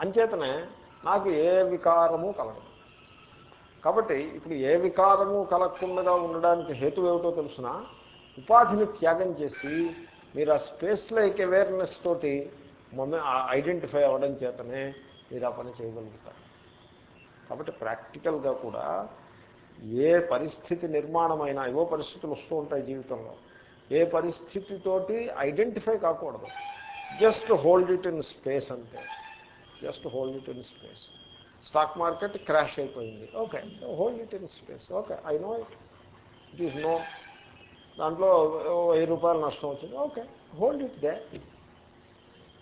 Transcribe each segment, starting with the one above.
అంచేతనే నాకు ఏ వికారము కలగదు. కాబట్టి ఇప్పుడు ఏ వికారము కలగకుండా ఉండడానికి హేతు ఏమిటో తెలుసిన? ఉపాధిని త్యాగం చేసి మీరు ఆ స్పేస్ లైక్ అవేర్నెస్ తోటి మమ్మీ ఐడెంటిఫై అవ్వడం చేతనే మీరు ఆ పని చేయగలుగుతారు. కాబట్టి ప్రాక్టికల్గా కూడా ఏ పరిస్థితి నిర్మాణమైనా ఏవో పరిస్థితులు వస్తూ ఉంటాయి జీవితంలో ఏ పరిస్థితితోటి ఐడెంటిఫై కాకూడదు. Just hold it in space అంటే just hold it in space stock market crash అయిపోయింది. Okay hold it in space okay I know it it is no దాంట్లో వెయ్యి రూపాయలు నష్టం వచ్చింది. ఓకే హోల్డ్ ఇట్ దే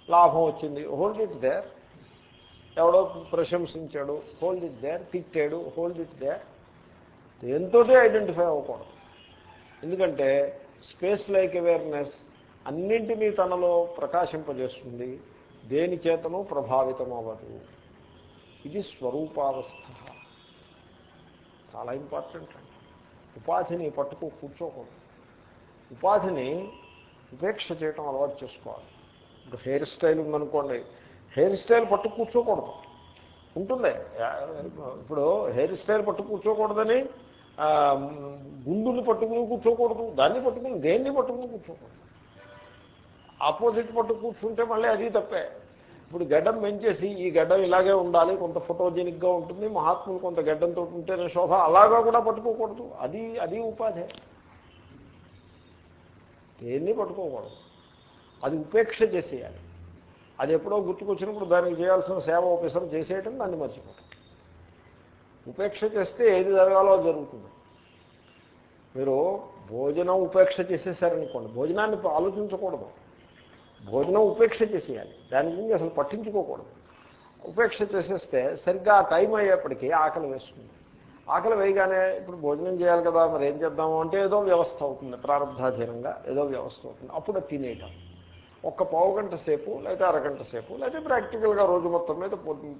లాభం వచ్చింది. హోల్డ్ ఇట్ దేర్ ఎవడో ప్రశంసించాడు. హోల్డ్ ఇట్ దేర్ తిట్టాడు. హోల్డ్ ఇట్ దేర్ దేంతో ఐడెంటిఫై అవ్వకూడదు. ఎందుకంటే స్పేస్ లైక్ అవేర్నెస్ అన్నింటినీ తనలో ప్రకాశింపజేస్తుంది. దేని చేతను ప్రభావితం అవ్వదు ఇది స్వరూపావస్థ. చాలా ఇంపార్టెంట్ అండి. ఉపాధిని పట్టుకు కూర్చోకూడదు. ఉపాధిని ఉపేక్ష చేయటం అలవాటు చేసుకోవాలి. ఇప్పుడు హెయిర్ స్టైల్ ఉందనుకోండి హెయిర్ స్టైల్ పట్టు కూర్చోకూడదు. ఉంటుంది. ఇప్పుడు హెయిర్ స్టైల్ పట్టు కూర్చోకూడదని గుండుని పట్టుకుని కూర్చోకూడదు. దాన్ని పట్టుకుని దేన్ని పట్టుకుని కూర్చోకూడదు? ఆపోజిట్ పట్టు కూర్చుంటే మళ్ళీ అది తప్పే. ఇప్పుడు గడ్డం పెంచేసి ఈ గడ్డం ఇలాగే ఉండాలి కొంత ఫోటోజెనిక్గా ఉంటుంది మహాత్ములు కొంత గడ్డంతో ఉంటేనే శోభ అలాగా కూడా పట్టుకోకూడదు. అది అది ఉపాధి. దేన్ని పట్టుకోకూడదు? అది ఉపేక్ష చేసేయాలి. అది ఎప్పుడో గుర్తుకొచ్చినప్పుడు దానికి చేయాల్సిన సేవ ఆఫీసర్ చేసేయటం దాన్ని మర్చిపోవటం. ఉపేక్ష చేస్తే ఏది జరగాలో అది జరుగుతుంది. మీరు భోజనం ఉపేక్ష చేసేసారనుకోండి భోజనాన్ని ఆలోచించకూడదు. భోజనం ఉపేక్ష చేసేయాలి. దాని గురించి అసలు పట్టించుకోకూడదు. ఉపేక్ష చేసేస్తే సరిగ్గా టైం అయ్యేప్పటికీ ఆకలి వేస్తుంది. ఆకలి వేయగానే ఇప్పుడు భోజనం చేయాలి కదా మరి ఏం చేద్దాము అంటే ఏదో వ్యవస్థ అవుతుంది ప్రారంభాధీనంగా ఏదో వ్యవస్థ అవుతుంది. అప్పుడు తినేయటం. ఒక్క పావు గంట సేపు లేదా అరగంట సేపు లేదా ప్రాక్టికల్గా రోజు మొత్తం మీద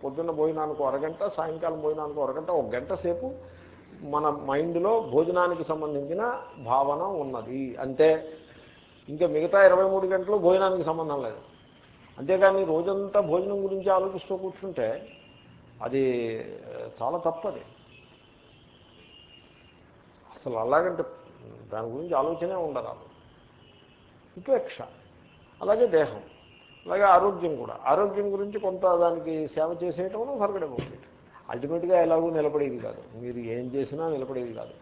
పొద్దున్న భోజనానికి అరగంట సాయంకాలం భోజనానికి అరగంట ఒక గంట సేపు మన మైండ్లో భోజనానికి సంబంధించిన భావన ఉన్నది. అంటే ఇంకా మిగతా ఇరవై మూడు గంటలు భోజనానికి సంబంధం లేదు. అంతేకాని రోజంతా భోజనం గురించి ఆలోచిస్తూ కూర్చుంటే అది చాలా తప్పది అసలు అలాగంటే దాని గురించి ఆలోచనే ఉండరాదు ఉపేక్ష అలాగే దేహం. అలాగే ఆరోగ్యం కూడా. ఆరోగ్యం గురించి కొంత దానికి సేవ చేసేయటం ఫరగడబోతుంది అల్టిమేట్గా ఎలాగో నిలబడేది కాదు. మీరు ఏం చేసినా నిలబడేది కాదు.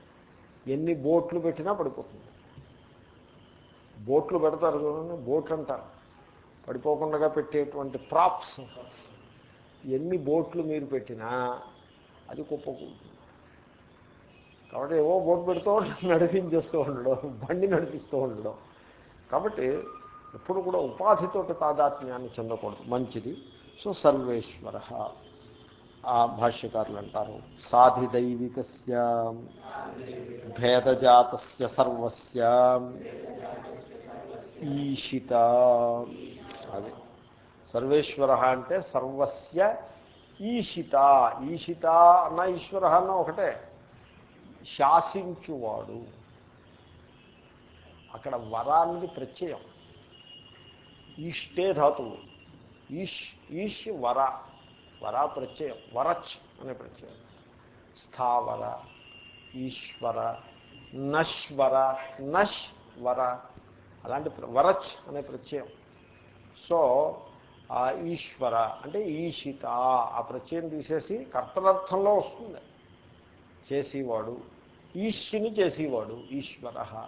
ఎన్ని బోట్లు పెట్టినా పడిపోతుంది. బోట్లు పెడతారు చూడండి బోట్లు అంటారు పడిపోకుండా పెట్టేటువంటి ప్రాప్స్ ఎన్ని బోట్లు మీరు పెట్టినా అది కుప్పకూడదు కాబట్టి ఏవో బోట్ పెడుతూ ఉండడం నడిపించేస్తూ ఉండడం బండి నడిపిస్తూ ఉండడం. కాబట్టి ఎప్పుడు కూడా ఉపాధితోటి తాదాత్మ్యాన్ని చెందకూడదు. మంచిది. సో సర్వేశ్వర. భాష్యకారులు అంటారు. సాధిదైవికస్య భేదజాత సర్వస్య ఈషిత. అది. సర్వేశ్వర అంటే సర్వస్య ఈషిత. ఈషిత అన్న ఈశ్వర అన్న ఒకటే. శాసించువాడు. అక్కడ వరానికి ప్రత్యయం. ఈష్టే ధాతువు. ఈష్ ఈష్ వర. వరా ప్రత్యయం వరచ్ అనే ప్రత్యయం. స్థావర ఈశ్వర నశ్వర నష్ వర అలాంటి ప్ర- వరచ్ అనే ప్రత్యయం. సో ఆ ఈశ్వర అంటే ఈషిత. ఆ ప్రత్యయం తీసేసి కర్తనర్థంలో వస్తుంది. చేసేవాడు. ఈశ్యుని చేసేవాడు ఈశ్వర.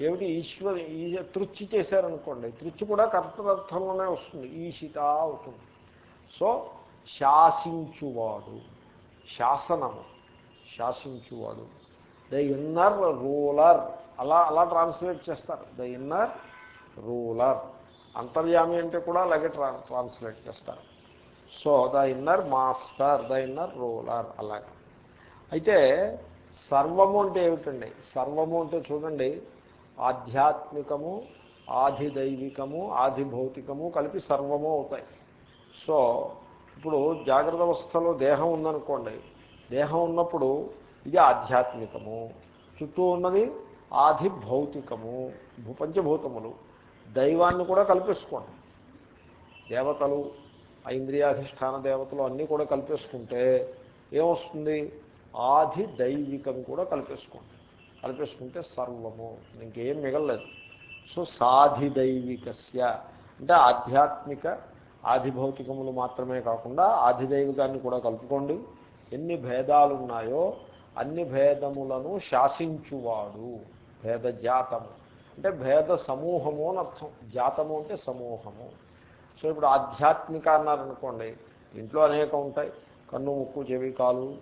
ఏమిటి? ఈశ్వర ఈ తృచ్చి చేశారనుకోండి తృచ్చి కూడా కర్తనర్థంలోనే వస్తుంది. ఈషిత అవుతుంది. సో శాసించువాడు. శాసనము. శాసించువాడు. The inner ruler. అలా అలా ట్రాన్స్లేట్ చేస్తారు. The inner ruler. అంతర్యామి అంటే కూడా అలాగే ట్రా ట్రాన్స్లేట్ చేస్తారు. So the inner master the inner ruler. అలాగే. అయితే సర్వము అంటే ఏమిటండి? సర్వము అంటే చూడండి ఆధ్యాత్మికము ఆధిదైవికము ఆధిభౌతికము కలిపి సర్వము అవుతాయి. సో ఇప్పుడు జాగ్రత్త అవస్థలో దేహం ఉందనుకోండి దేహం ఉన్నప్పుడు ఇది ఆధ్యాత్మికము చుట్టూ ఉన్నది ఆది భౌతికము పంచభూతములు దైవాన్ని కూడా కల్పేసుకోండి. దేవతలు ఐంద్రియాధిష్టాన ఇంద్రియాధిష్టాన దేవతలు అన్నీ కూడా కల్పేసుకుంటే ఏమొస్తుంది? ఆది దైవికం కూడా కలిపేసుకోండి. కలిపేసుకుంటే సర్వము ఇంకేం మిగలలేదు. సో సాధి దైవికస్య అంటే ఆధ్యాత్మిక ఆధిభౌతికములు మాత్రమే కాకుండా ఆధిదైవికాన్ని కూడా కలుపుకోండి. ఎన్ని భేదాలు ఉన్నాయో అన్ని భేదములను శాసించువాడు. భేద జాతము అంటే భేద సమూహము అని అర్థం. జాతము అంటే సమూహము. సో ఇప్పుడు ఆధ్యాత్మిక అన్నారనుకోండి ఇంట్లో అనేక ఉంటాయి. కన్ను ముక్కు చెవి కాలు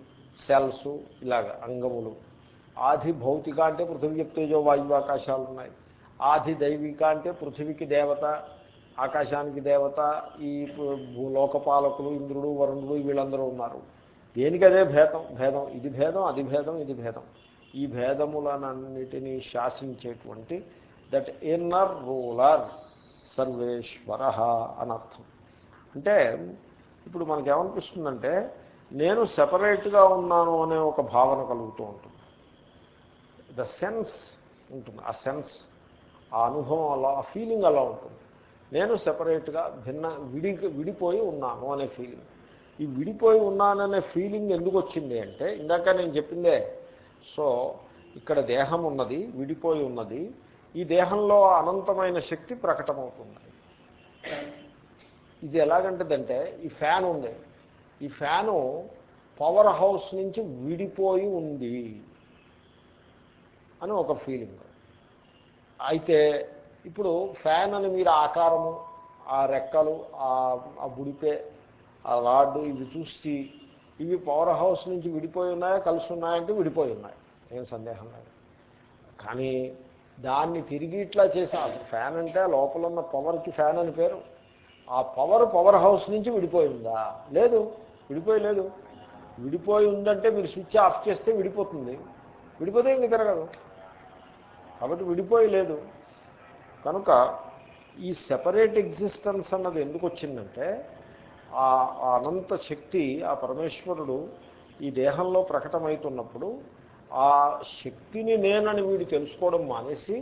సెల్స్ ఇలాగ అంగములు. ఆది భౌతిక అంటే పృథివీ చెప్తేజో వాయువు ఆకాశాలు ఉన్నాయి ఆది దైవిక అంటే పృథివీకి దేవత ఆకాశానికి దేవత ఈ లోకపాలకులు ఇంద్రుడు వరుణుడు వీళ్ళందరూ ఉన్నారు. దేనికి అదే భేదం? భేదం. ఇది భేదం అది భేదం ఇది భేదం. ఈ భేదములనన్నిటినీ శాసించేటువంటి దట్ ఇన్నర్ రూలర్ సర్వేశ్వర అనర్థం. అంటే ఇప్పుడు మనకేమనిపిస్తుందంటే నేను సెపరేట్గా ఉన్నాను అనే ఒక భావన కలుగుతూ ఉంటుంది. ద సెన్స్ ఉంటుంది. ఆ సెన్స్ ఆ అనుభవం అలా ఆ ఫీలింగ్ అలా ఉంటుంది. నేను సెపరేట్గా భిన్న విడి విడిపోయి ఉన్నాను అనే ఫీలింగ్ ఈ విడిపోయి ఉన్నాననే ఫీలింగ్ ఎందుకు వచ్చింది అంటే ఇందాక నేను చెప్పిందే సో ఇక్కడ దేహం ఉన్నది విడిపోయి ఉన్నది ఈ దేహంలో అనంతమైన శక్తి ప్రకటమవుతుంది. ఇది ఎలాగంటదంటే ఈ ఫ్యాన్ ఉంది. ఈ ఫ్యాను పవర్ హౌస్ నుంచి విడిపోయి ఉంది అని ఒక ఫీలింగ్ అయితే ఇప్పుడు ఫ్యాన్ అని మీరు ఆకారము ఆ రెక్కలు ఆ బుడిపే ఆ రాడ్డు ఇవి చూసి ఇవి పవర్ హౌస్ నుంచి విడిపోయి ఉన్నాయా కలిసి ఉన్నాయంటే విడిపోయి ఉన్నాయి. ఏం సందేహం లేదు. కానీ దాన్ని తిరిగి ఇట్లా చేసాను ఫ్యాన్ అంటే లోపల ఉన్న పవర్కి ఫ్యాన్ అని పేరు. ఆ పవర్ పవర్ హౌస్ నుంచి విడిపోయిందా లేదు. విడిపోయి లేదు. విడిపోయి ఉందంటే మీరు స్విచ్ ఆఫ్ చేస్తే విడిపోతుంది. విడిపోతే ఇంక తిరగదు? కాబట్టి విడిపోయి లేదు. కనుక ఈ సెపరేట్ ఎగ్జిస్టెన్స్ అన్నది ఎందుకు వచ్చిందంటే ఆ అనంత శక్తి ఆ పరమేశ్వరుడు ఈ దేహంలో ప్రకటమవుతున్నప్పుడు ఆ శక్తిని నేనని వీడు తెలుసుకోవడం మానేసి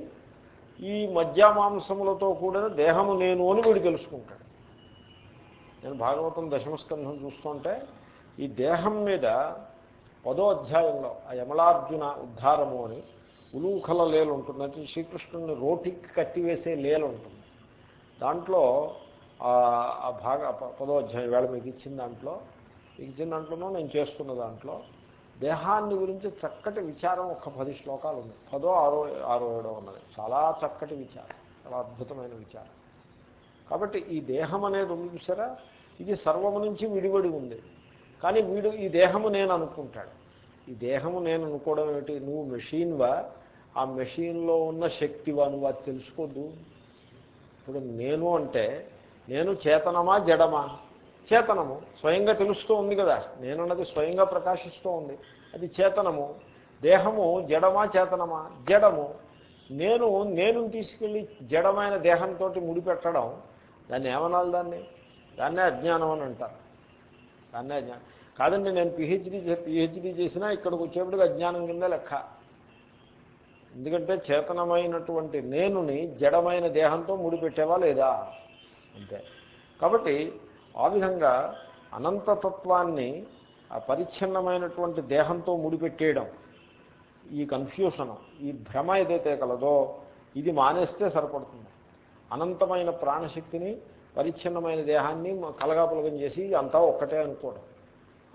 ఈ మధ్యమాంసములతో కూడిన దేహము నేను అని వీడు తెలుసుకుంటాడు. నేను భాగవతం దశమస్కంధం చూస్తుంటే ఈ దేహం మీద పదో అధ్యాయంలో ఆ యమలార్జున ఉద్ధారము అని ఉలూఖల లేలు ఉంటుంది. అంటే శ్రీకృష్ణుని రోటికి కట్టివేసే లేలు ఉంటుంది. దాంట్లో ఆ భాగ పదో అధ్యాయం వేళ మీకు ఇచ్చిన దాంట్లో మీకు ఇచ్చిన దాంట్లోనూ నేను చేస్తున్న దాంట్లో దేహాన్ని గురించి చక్కటి విచారం ఒక పది శ్లోకాలు ఉంది పదో ఆరో ఆరో ఏడో ఉన్నది. చాలా చక్కటి విచారం. చాలా అద్భుతమైన విచారం. కాబట్టి ఈ దేహం అనేది ఉంది చూసారా? ఇది సర్వము నుంచి విడివడి ఉంది. కానీ వీడు ఈ దేహము నేను అనుకుంటాడు. ఈ దేహము నేను అనుకోవడం ఏమిటి? నువ్వు మెషీన్వా? ఆ మెషిన్లో ఉన్న శక్తి వాను అది తెలుసుకోద్దు. ఇప్పుడు నేను అంటే నేను చేతనమా జడమా? చేతనము. స్వయంగా తెలుస్తూ ఉంది కదా. నేనున్నది స్వయంగా ప్రకాశిస్తూ ఉంది. అది చేతనము. దేహము జడమా చేతనమా? జడము. నేను నేను తీసుకెళ్ళి జడమైన దేహంతో ముడిపెట్టడం దాన్ని ఏమనాలి దాన్ని? దాన్నే అజ్ఞానం అని అంటారు. దాన్నే అజ్ఞానం. కాదండి నేను పిహెచ్డీ పిహెచ్డీ చేసినా ఇక్కడికి వచ్చేప్పటికి అజ్ఞానం కింద లెక్క. ఎందుకంటే చేతనమైనటువంటి నేనుని జడమైన దేహంతో ముడిపెట్టేవా లేదా? అంతే. కాబట్టి ఆ విధంగా అనంతతత్వాన్ని ఆ పరిచ్ఛిన్నమైనటువంటి దేహంతో ముడిపెట్టేయడం ఈ కన్ఫ్యూషను ఈ భ్రమ ఏదైతే కలదో ఇది మానేస్తే సరిపడుతుంది. అనంతమైన ప్రాణశక్తిని పరిచ్ఛిన్నమైన దేహాన్ని కలగాపులగం చేసి అంతా ఒక్కటే అనుకోవడం.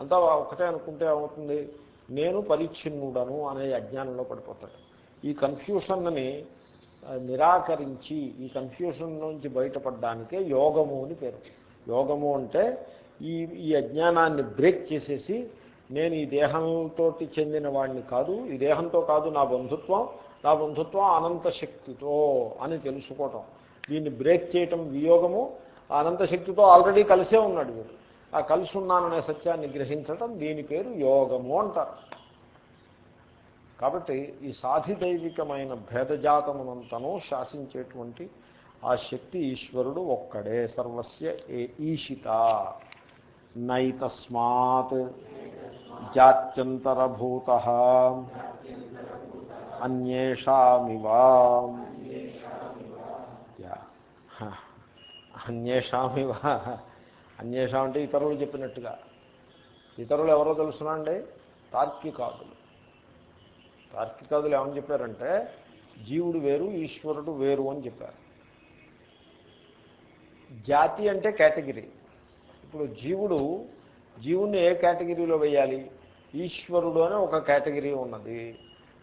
అంతా ఒక్కటే అనుకుంటే ఏమవుతుంది? నేను పరిచ్ఛిన్నుడను అనే అజ్ఞానంలో పడిపోతాడు. ఈ కన్ఫ్యూషన్ని నిరాకరించి ఈ కన్ఫ్యూషన్ నుంచి బయటపడడానికే యోగము అని పేరు. యోగము అంటే ఈ ఈ అజ్ఞానాన్ని బ్రేక్ చేసేసి నేను ఈ దేహంతో చెందిన వాడిని కాదు ఈ దేహంతో కాదు నా బంధుత్వం నా బంధుత్వం అనంత శక్తితో అని తెలుసుకోవటం. దీన్ని బ్రేక్ చేయటం వియోగము. అనంత శక్తితో ఆల్రెడీ కలిసే ఉన్నాడు వీడు. ఆ కలిసి ఉన్నాననే సత్యాన్ని గ్రహించటం దీని పేరు యోగము అంటారు. కాబట్టి ఈ సాధిదైవికమైన భేదజాతమునంతను శాసించేటువంటి ఆ శక్తి ఈశ్వరుడు ఒక్కడే సర్వస్య ఏ ఈషిత. నైతస్మాత్ జాత్యంతరభూత అన్యేషామివా. అన్యేషామివా. అన్యేషం అంటే ఇతరులు చెప్పినట్టుగా. ఇతరులు ఎవరో తెలుసునా అండి? తార్కికాదులు. తార్కికాదులు ఏమని చెప్పారంటే జీవుడు వేరు ఈశ్వరుడు వేరు అని చెప్పారు. జాతి అంటే కేటగిరీ. ఇప్పుడు జీవుడు జీవుణ్ణి ఏ కేటగిరీలో వేయాలి? ఈశ్వరుడు అనే ఒక కేటగిరీ ఉన్నది.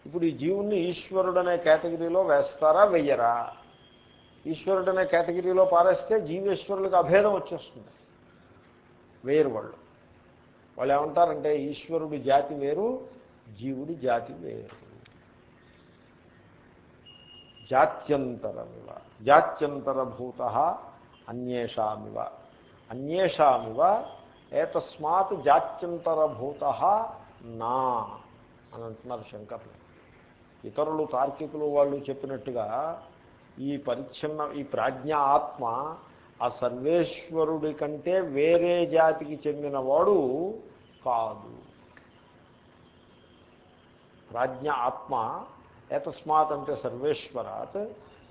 ఇప్పుడు ఈ జీవుణ్ణి ఈశ్వరుడు అనే కేటగిరీలో వేస్తారా వెయ్యరా ఈశ్వరుడు అనే కేటగిరీలో పారేస్తే జీవేశ్వరులకు అభేదం వచ్చేస్తుంది. వేరు వాళ్ళు. వాళ్ళు ఏమంటారంటే ఈశ్వరుడు జాతి వేరు జీవుడి జాతి వేరు. జాత్యంతరమివ. జాత్యంతరభూత అన్యేషామివ. అన్యేషామివ ఏతస్మాత్ జాత్యంతరభూత నా అని అంటున్నారు శంకర్లు. ఇతరులు తార్కికులు వాళ్ళు చెప్పినట్టుగా ఈ పరిచ్ఛిన్న ఈ ప్రాజ్ఞ ఆత్మ ఆ సర్వేశ్వరుడి కంటే వేరే జాతికి చెందినవాడు కాదు. ప్రాజ్ఞ ఆత్మ ఏతస్మాత్ అంటే సర్వేశ్వరాత్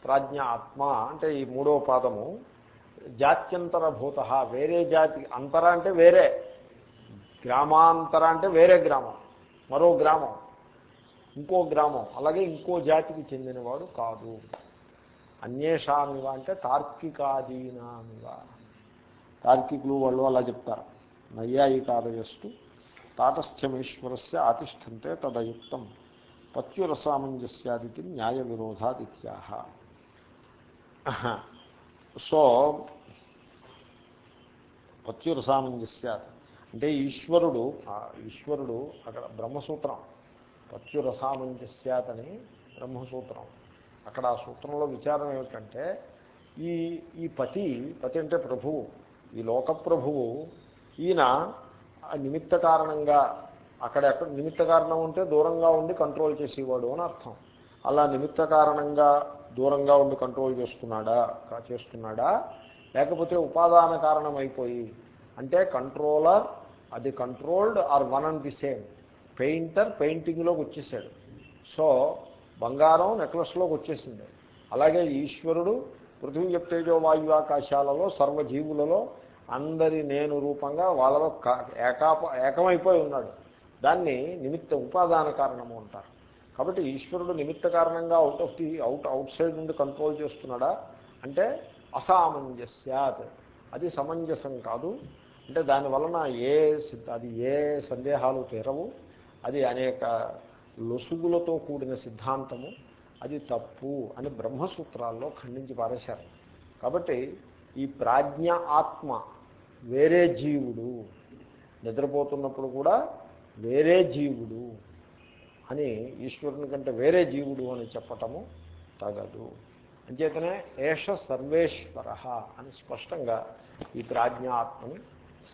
ప్రాజ్ఞ ఆత్మ అంటే ఈ మూడో పాదము జాత్యంతరభూత వేరే జాతి అంతర అంటే వేరే గ్రామాంతర అంటే వేరే గ్రామం మరో గ్రామం ఇంకో గ్రామం అలాగే ఇంకో జాతికి చెందినవాడు కాదు. అన్యేషామివ అంటే తార్కికాదీనామివ తార్కికులు వాళ్ళు అలా చెప్తారు. నైయాయికాదయస్తు తాటస్థ్యమీశ్వరస్య ఆతిష్టంతే తదయుక్తం. పత్యురసామంజస్యాది న్యాయ విరోధాదిత్యాహ సో పత్యురసామంజస్యాది అంటే ఈశ్వరుడు ఈశ్వరుడు అక్కడ బ్రహ్మసూత్రం. పత్యురసామంజస్యాత్ అని బ్రహ్మసూత్రం. అక్కడ ఆ సూత్రంలో విచారం ఏమిటంటే ఈ ఈ పతి పతి అంటే ప్రభువు ఈ లోక ప్రభువు ఈయన నిమిత్త కారణంగా అక్కడ ఎక్కడ నిమిత్త కారణం ఉంటే దూరంగా ఉండి కంట్రోల్ చేసేవాడు అని అర్థం. అలా నిమిత్త కారణంగా దూరంగా ఉండి కంట్రోల్ చేస్తున్నాడా? చేస్తున్నాడా? లేకపోతే ఉపాదాన కారణం అయిపోయి అంటే కంట్రోలర్ అది controlled are one and the same painter పెయింటింగ్లోకి వచ్చేసాడు. సో బంగారం నెక్లెస్లోకి వచ్చేసింది. అలాగే ఈశ్వరుడు పృథ్వీ చెప్తేజో వాయువాకాశాలలో సర్వజీవులలో అందరి నేను రూపంగా వాళ్ళలో ఏకాప ఏకమైపోయి ఉన్నాడు. దాన్ని నిమిత్త ఉపాదాన కారణము అంటారు. కాబట్టి ఈశ్వరుడు నిమిత్త కారణంగా out of the out outside నుండి కంట్రోల్ చేస్తున్నాడా? అంటే అసామంజస్యాత్. అది సమంజసం కాదు. అంటే దాని వలన ఏ అది ఏ సందేహాలు తీరవు. అది అనేక లొసుగులతో కూడిన సిద్ధాంతము. అది తప్పు అని బ్రహ్మసూత్రాల్లో ఖండించి పారేశారు. కాబట్టి ఈ ప్రాజ్ఞ ఆత్మ వేరే జీవుడు. నిద్రపోతున్నప్పుడు కూడా వేరే జీవుడు అని ఈశ్వరుని కంటే వేరే జీవుడు అని చెప్పటము తగదు. అంచేతనే ఏష సర్వేశ్వర అని స్పష్టంగా ఈ ప్రాజ్ఞ ఆత్మని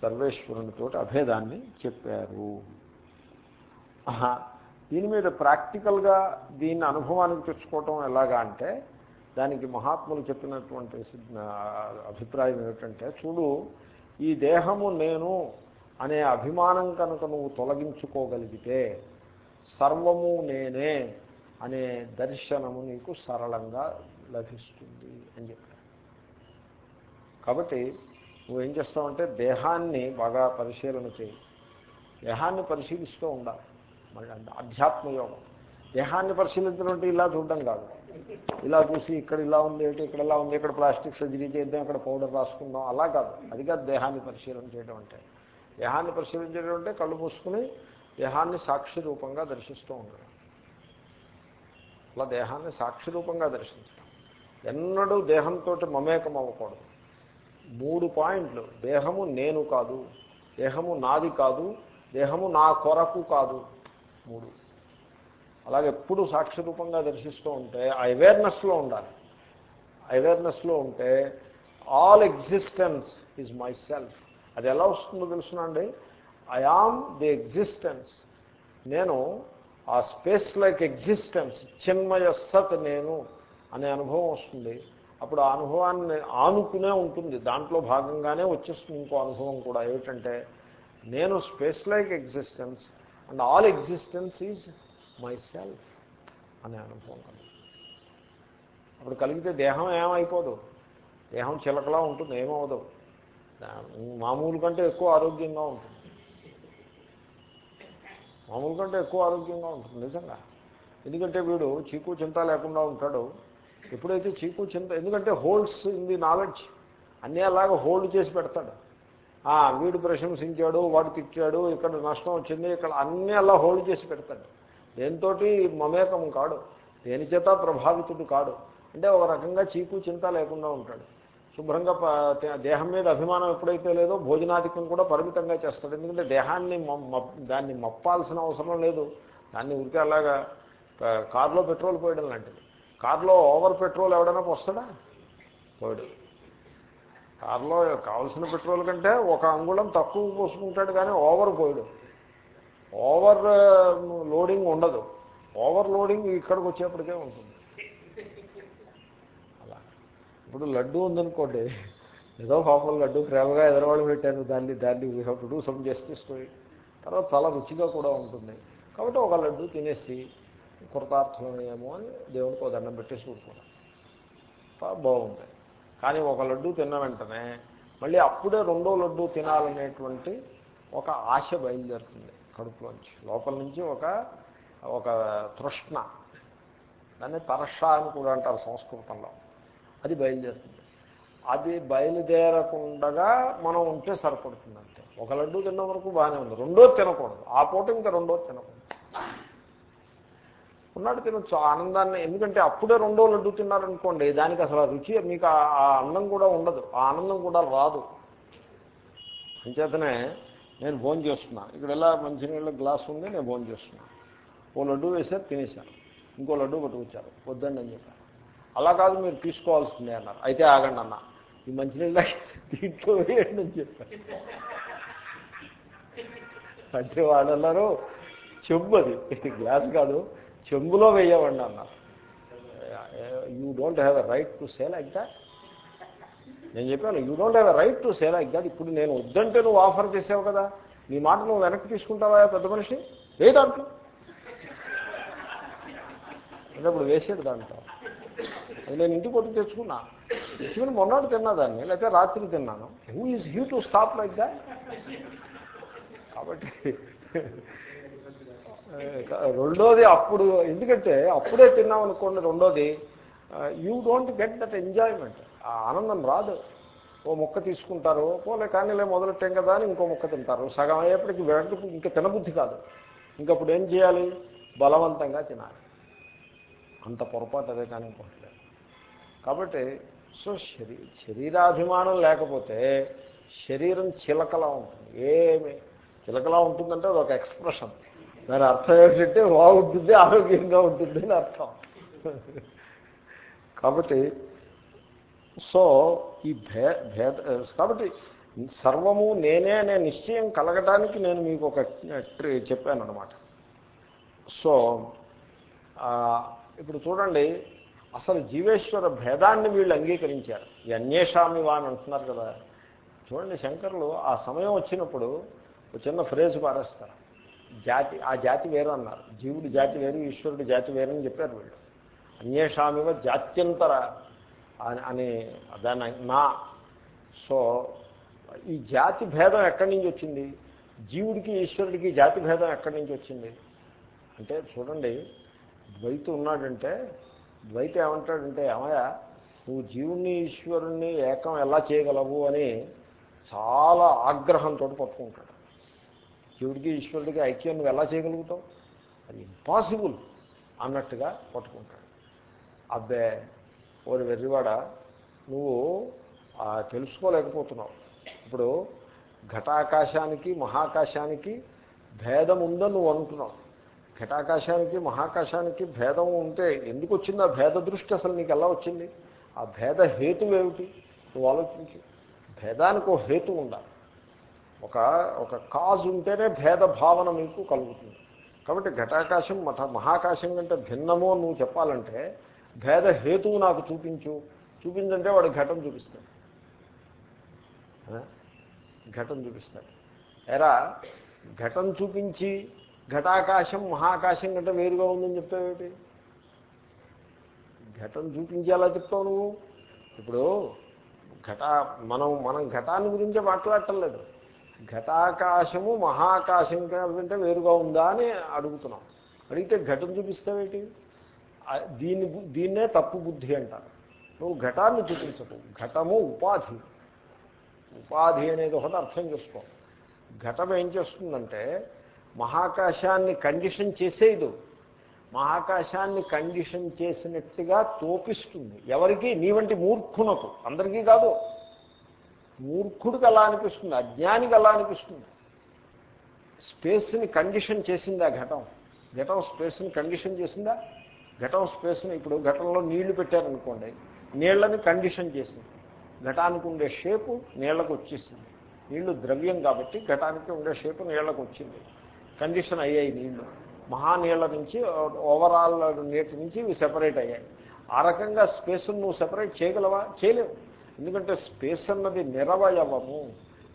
సర్వేశ్వరునితో అభేదాన్ని చెప్పారు. దీని మీద ప్రాక్టికల్గా దీన్ని అనుభవానికి తెచ్చుకోవటం ఎలాగా అంటే దానికి మహాత్ములు చెప్పినటువంటి అభిప్రాయం ఏమిటంటే చూడు ఈ దేహము నేను అనే అభిమానం కనుక నువ్వు తొలగించుకోగలిగితే సర్వము నేనే అనే దర్శనము నీకు సరళంగా లభిస్తుంది అని చెప్పారు కాబట్టి నువ్వేం చేస్తావంటే దేహాన్ని బాగా పరిశీలన చేయి. దేహాన్ని పరిశీలిస్తూ ఉండాలి. మళ్ళీ ఆధ్యాత్మయోగం. దేహాన్ని పరిశీలించడం అంటే ఇలా చూడడం కాదు. ఇలా చూసి ఇక్కడ ఇలా ఉంది ఏంటి ఇక్కడ ఇలా ఉంది ఇక్కడ ప్లాస్టిక్ సర్జరీ చేద్దాం ఇక్కడ పౌడర్ రాసుకుందాం అలా కాదు. అది కాదు దేహాన్ని పరిశీలన చేయడం అంటే. దేహాన్ని పరిశీలించడం అంటే కళ్ళు మూసుకుని దేహాన్ని సాక్షి రూపంగా దర్శిస్తూ ఉండడం. అలా దేహాన్ని సాక్షి రూపంగా దర్శించడం. ఎన్నడూ దేహంతో మమేకం అవ్వకూడదు. మూడు పాయింట్లు. దేహము నేను కాదు దేహము నాది కాదు దేహము నా కొరకు కాదు. మూడు. అలాగే ఎప్పుడు సాక్షి రూపంగా దర్శిస్తూ ఉంటే ఆ అవేర్నెస్లో ఉండాలి. అవేర్నెస్లో ఉంటే all existence is my self అది ఎలా వస్తుందో తెలుసునండి ఐ ఆమ్ ది ఎగ్జిస్టెన్స్ నేను ఆ స్పేస్ లైక్ ఎగ్జిస్టెన్స్ చిన్మయ సత్ నేను అనే అనుభవం వస్తుంది. అప్పుడు ఆ అనుభవాన్ని ఆనుకునే ఉంటుంది. దాంట్లో భాగంగానే వచ్చేస్తుంది ఇంకో అనుభవం కూడా. ఏమిటంటే నేను space like existence and all existence is my self అనే అనుభవం కలిగి అప్పుడు కలిగితే దేహం ఏమైపోదు. దేహం చిలకలా ఉంటుంది ఏమవదు మామూలు కంటే ఎక్కువ ఆరోగ్యంగా ఉంటుంది. మామూలు కంటే ఎక్కువ ఆరోగ్యంగా ఉంటుంది నిజంగా. ఎందుకంటే వీడు చీకు చింత లేకుండా ఉంటాడు. ఎప్పుడైతే చీకు చింత ఎందుకంటే హోల్డ్స్ ఇన్ ది నాలెడ్జ్. అన్నీ అలాగా హోల్డ్ చేసి పెడతాడు. వీడు ప్రశంసించాడు వాడు తిట్టాడు ఇక్కడ నష్టం వచ్చింది ఇక్కడ అన్నీ అలా హోల్డ్ చేసి పెడతాడు. దేంతో మమేకం కాడు. దేని చేత ప్రభావితుడు కాడు. అంటే ఒక రకంగా చీకు చింత లేకుండా ఉంటాడు. శుభ్రంగా దేహం మీద అభిమానం ఎప్పుడైతే లేదో భోజనాధికం కూడా పరిమితంగా చేస్తాడు. ఎందుకంటే దేహాన్ని దాన్ని మప్పాల్సిన అవసరం లేదు. దాన్ని ఉరికే అలాగా కారులో పెట్రోల్ పోయడం లాంటిది. కారులో ఓవర్ పెట్రోల్ ఎవడైనా పోస్తాడా? పోయాడు కారులో కావాల్సిన పెట్రోల్ కంటే ఒక అంగుళం తక్కువ పోసుకుంటాడు కానీ ఓవర్ పోయాడు. ఓవర్ లోడింగ్ ఉండదు. ఓవర్ లోడింగ్ ఇక్కడికి వచ్చేప్పటికే ఉంటుంది. అలా. ఇప్పుడు లడ్డు ఉందనుకోండి ఏదో పాపం లడ్డు ప్రేమగా ఎదరవాళ్ళు పెట్టాను దాన్ని దాన్ని we have to do some justice to it తర్వాత చాలా రుచిగా కూడా ఉంటుంది. కాబట్టి ఒక లడ్డు తినేసి కృతార్థమేమో అని దేవుడికి ఒక దండం పెట్టేసి ఊరుకోవడం బాగుంది. కానీ ఒక లడ్డు తిన్న వెంటనే మళ్ళీ అప్పుడే రెండో లడ్డు తినాలనేటువంటి ఒక ఆశ బయలుదేరుతుంది. కడుపులోంచి. లోపల నుంచి ఒక ఒక తృష్ణ. దాన్ని తరష అని కూడా అంటారు సంస్కృతంలో. అది బయలుదేరుతుంది. అది బయలుదేరకుండా మనం ఉంటే సరిపడుతుంది అంతే. ఒక లడ్డు తిన్న వరకు బాగానే ఉంది. రెండో తినకూడదు. ఆ పూట ఇంకా రెండో తినకూడదు. ఉన్నాడు తినొచ్చు. ఆ ఆనందాన్ని ఎందుకంటే అప్పుడే రెండో లడ్డు తిన్నారనుకోండి దానికి అసలు రుచి మీకు ఆ అన్నం కూడా ఉండదు. ఆ ఆనందం కూడా రాదు. అంచేతనే నేను భోజనం చేస్తున్నా. ఇక్కడ ఎలా మంచినీళ్ళ గ్లాస్ ఉంది నేను భోజనం చేస్తున్నా. ఓ లడ్డు వేసారు తినేశాను ఇంకో లడ్డు పట్టుకొచ్చారు. వద్దండి అని చెప్పారు. అలా కాదు మీరు తీసుకోవాల్సిందే అన్నారు. అయితే ఆగండి అన్న. ఈ మంచినీళ్ళ దీంట్లో వేయండి అని చెప్పారు. అంటే వాళ్ళు అన్నారు చెంబు అది. గ్లాస్ కాదు. చెంబులో వేయవండి అన్నారు. You don't have a right to say like that. నేను చెప్పాను you don't have a right to say like that ఇప్పుడు నేను వద్దంటే నువ్వు ఆఫర్ చేసావు కదా. నీ మాట నువ్వు వెనక్కి తీసుకుంటావా పెద్ద మనిషి ఏ దాంట్లో? వేసేది దాంట్లో. అది నేను ఇంటికి కొట్టి తెచ్చుకున్నా. తెచ్చుకుని మొన్నటి తిన్నా దాన్ని లేకపోతే రాత్రి తిన్నాను. Who is he to stop like that కాబట్టి రెండోది అప్పుడు ఎందుకంటే అప్పుడే తిన్నాం అనుకోండి రెండోది you don't get that enjoyment ఆనందం రాదు. ఓ మొక్క తీసుకుంటారు పోలే కానీలే మొదలెట్టాం కదా అని ఇంకో మొక్క తింటారు. సగం అయ్యేప్పటికి వెంట ఇంకా తినబుద్ధి కాదు. ఇంకప్పుడు ఏం చేయాలి? బలవంతంగా తినాలి. అంత పొరపాటు అదే కానీ ఇంకోట్లేదు కాబట్టి సో శరీ శరీరాభిమానం లేకపోతే శరీరం చిలకలా ఉంటుంది. ఏమి? చిలకలా ఉంటుందంటే అది ఒక ఎక్స్ప్రెషన్. దాని అర్థం ఏంటంటే బాగుంటుంది ఆరోగ్యంగా ఉంటుంది అని అర్థం. కాబట్టి సో ఈ భే భేద కాబట్టి సర్వము నేనే అనే నిశ్చయం కలగడానికి నేను మీకు ఒక చెప్పాను అనమాట సో ఇప్పుడు చూడండి అసలు జీవేశ్వర భేదాన్ని వీళ్ళు అంగీకరించారు. ఈ అన్యేషామి వా అని అంటున్నారు కదా. చూడండి శంకర్లు ఆ సమయం వచ్చినప్పుడు ఒక చిన్న ఫ్రేజ్ పారేస్తారు. జాతి ఆ జాతి వేరు అన్నారు. జీవుడి జాతి వేరు ఈశ్వరుడి జాతి వేరు అని చెప్పారు వీళ్ళు. అన్యేషామివ జాత్యంతర అని- అని నా సో ఈ జాతి భేదం ఎక్కడి నుంచి వచ్చింది? జీవుడికి ఈశ్వరుడికి జాతి భేదం ఎక్కడి నుంచి వచ్చింది? అంటే చూడండి ద్వైత ఉన్నాడంటే ద్వైత ఏమంటాడంటే ఏమయ్య నువ్వు జీవుణ్ణి ఈశ్వరుణ్ణి ఏకం ఎలా చేయగలవు అని చాలా ఆగ్రహంతో పట్టుకుంటాడు. జీవుడికి ఈశ్వరుడికి ఐక్యం నువ్వు ఎలా చేయగలుగుతావు? అది ఇంపాసిబుల్ అన్నట్టుగా పట్టుకుంటాడు. అబ్బే ఓరి వెర్రివాడ నువ్వు ఆ, తెలుసుకోలేకపోతున్నావు. ఇప్పుడు ఘటాకాశానికి మహాకాశానికి భేదం ఉందని నువ్వు అంటున్నావు ఘటాకాశానికి మహాకాశానికి భేదం ఉంటే ఎందుకు వచ్చింది ఆ భేద దృష్టి అసలు నీకు ఎలా వచ్చింది? ఆ భేద హేతు ఏమిటి? నువ్వు ఆలోచించు. భేదానికి ఒక హేతు ఉండాలి. ఒక ఒక కాజ్ ఉంటేనే భేద భావన మీకు కలుగుతుంది. కాబట్టి ఘటాకాశం మఠ మహాకాశం కంటే భిన్నము నువ్వు చెప్పాలంటే భేద హేతువు నాకు చూపించు. చూపించంటే వాడు ఘటం చూపిస్తాడు. ఘటం చూపిస్తాడు. ఎరా ఘటం చూపించి ఘటాకాశం మహాకాశం కంటే వేరుగా ఉందని చెప్తావేటి ఘటం చూపించి ఎలా చెప్తావు నువ్వు? ఇప్పుడు ఘట మనం మనం ఘటాన్ని గురించే మాట్లాడటం లేదు. ఘటాకాశము మహాకాశం కంటే వేరుగా ఉందా అని అడుగుతున్నాం. అడిగితే ఘటం చూపిస్తావేటి? దీన్ని దీన్నే తప్పు బుద్ధి అంటారు. నువ్వు ఘటాన్ని చూపించకు. ఘటము ఉపాధి. ఉపాధి అనేది ఒకటి అర్థం చేసుకో. ఘటం ఏం చేస్తుందంటే మహాకాశాన్ని కండిషన్ చేసేది మహాకాశాన్ని కండిషన్ చేసినట్టుగా తోపిస్తుంది. ఎవరికి? నీ వంటి మూర్ఖునకు. అందరికీ కాదు. మూర్ఖుడికి అలా అనిపిస్తుంది? అజ్ఞానికి అలా అనిపిస్తుంది? స్పేస్ని కండిషన్ చేసిందా ఘటం? ఘటం స్పేస్ని కండిషన్ చేసిందా? ఘటం స్పేస్ని ఇప్పుడు ఘటంలో నీళ్ళు పెట్టారనుకోండి నీళ్ళని కండిషన్ చేసింది. ఘటానికి ఉండే షేపు నీళ్ళకు వచ్చేసింది. నీళ్ళు ద్రవ్యం కాబట్టి ఘటానికి ఉండే షేపు నీళ్ళకు వచ్చింది. కండిషన్ అయ్యాయి నీళ్ళు. మహానీళ్ళ నుంచి ఓవరాల్ నీటి నుంచి ఇవి సెపరేట్ అయ్యాయి. ఆ రకంగా స్పేస్ను నువ్వు సెపరేట్ చేయగలవా? చేయలేవు. ఎందుకంటే స్పేస్ అన్నది నిరవయవము.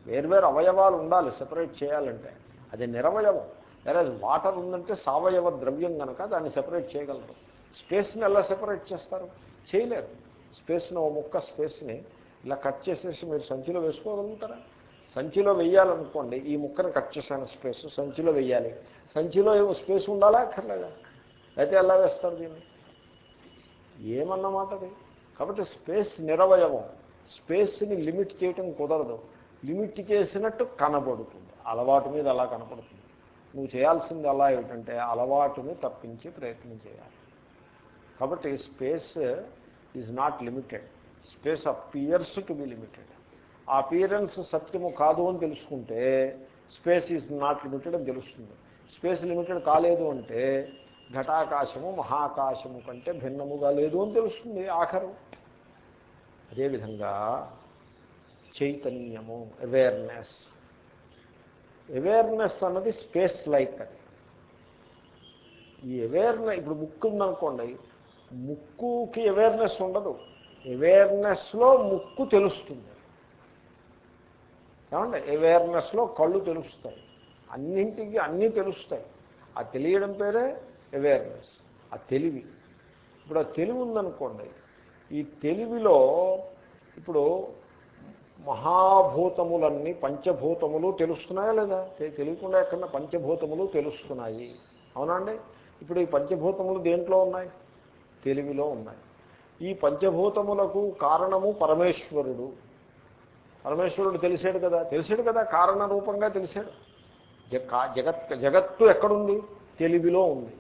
వేర్వేరు అవయవాలు ఉండాలి సెపరేట్ చేయాలంటే. అది నిరవయవం. వేరే వాటర్ ఉందంటే సావయవ ద్రవ్యం కనుక దాన్ని సెపరేట్ చేయగలరు. స్పేస్ని ఎలా సెపరేట్ చేస్తారు? చేయలేరు. స్పేస్ని ఓ ముక్క స్పేస్ని ఇలా కట్ చేసేసి మీరు సంచిలో వేసుకోగలుగుతారా? సంచిలో వెయ్యాలనుకోండి ఈ ముక్కను కట్ చేశాను స్పేస్ సంచిలో వెయ్యాలి సంచిలో ఏమో స్పేస్ ఉండాలా అక్కర్లేదా? అయితే ఎలా వేస్తారు దీన్ని? ఏమన్నమాటది కాబట్టి స్పేస్ నిరవయవం. స్పేస్ని లిమిట్ చేయటం కుదరదు. లిమిట్ చేసినట్టు కనబడుతుంది. అలవాటు మీద అలా కనపడుతుంది. నువ్వు చేయాల్సింది అలా ఏమిటంటే అలవాటుని తప్పించి ప్రయత్నం చేయాలి. కాబట్టి space is not limited space appears to be limited ఆ అపియరెన్స్ సత్యము కాదు అని తెలుసుకుంటే స్పేస్ ఈజ్ నాట్ లిమిటెడ్ అని తెలుస్తుంది. స్పేస్ లిమిటెడ్ కాలేదు అంటే ఘటాకాశము మహాకాశము కంటే భిన్నముగా లేదు అని తెలుస్తుంది ఆఖరు. అదేవిధంగా చైతన్యము అవేర్నెస్ అవేర్నెస్ అన్నది స్పేస్ లైక్ అది. ఈ అవేర్నెస్ ఇప్పుడు బుక్ ఉందనుకోండి ముక్కుకి అవేర్నెస్ ఉండదు. అవేర్నెస్లో ముక్కు తెలుస్తుంది. ఏమండి? అవేర్నెస్లో కళ్ళు తెలుస్తాయి. అన్నింటికి అన్నీ తెలుస్తాయి. ఆ తెలియడం పేరే అవేర్నెస్ ఆ తెలివి. ఇప్పుడు ఆ తెలివి ఉందనుకోండి. ఈ తెలివిలో ఇప్పుడు మహాభూతములన్నీ పంచభూతములు తెలుస్తున్నాయా లేదా? తెలియకుండా ఎక్కడన్నా పంచభూతములు తెలుస్తున్నాయి. అవునండి ఇప్పుడు ఈ పంచభూతములు దేంట్లో ఉన్నాయి? తెలివిలో ఉన్నాయి. ఈ పంచభూతములకు కారణము పరమేశ్వరుడు. పరమేశ్వరుడు తెలిసాడు కదా. తెలిసాడు కదా కారణ రూపంగా తెలిసాడు. జగత్ జగత్తు ఎక్కడుంది? తెలివిలో ఉంది.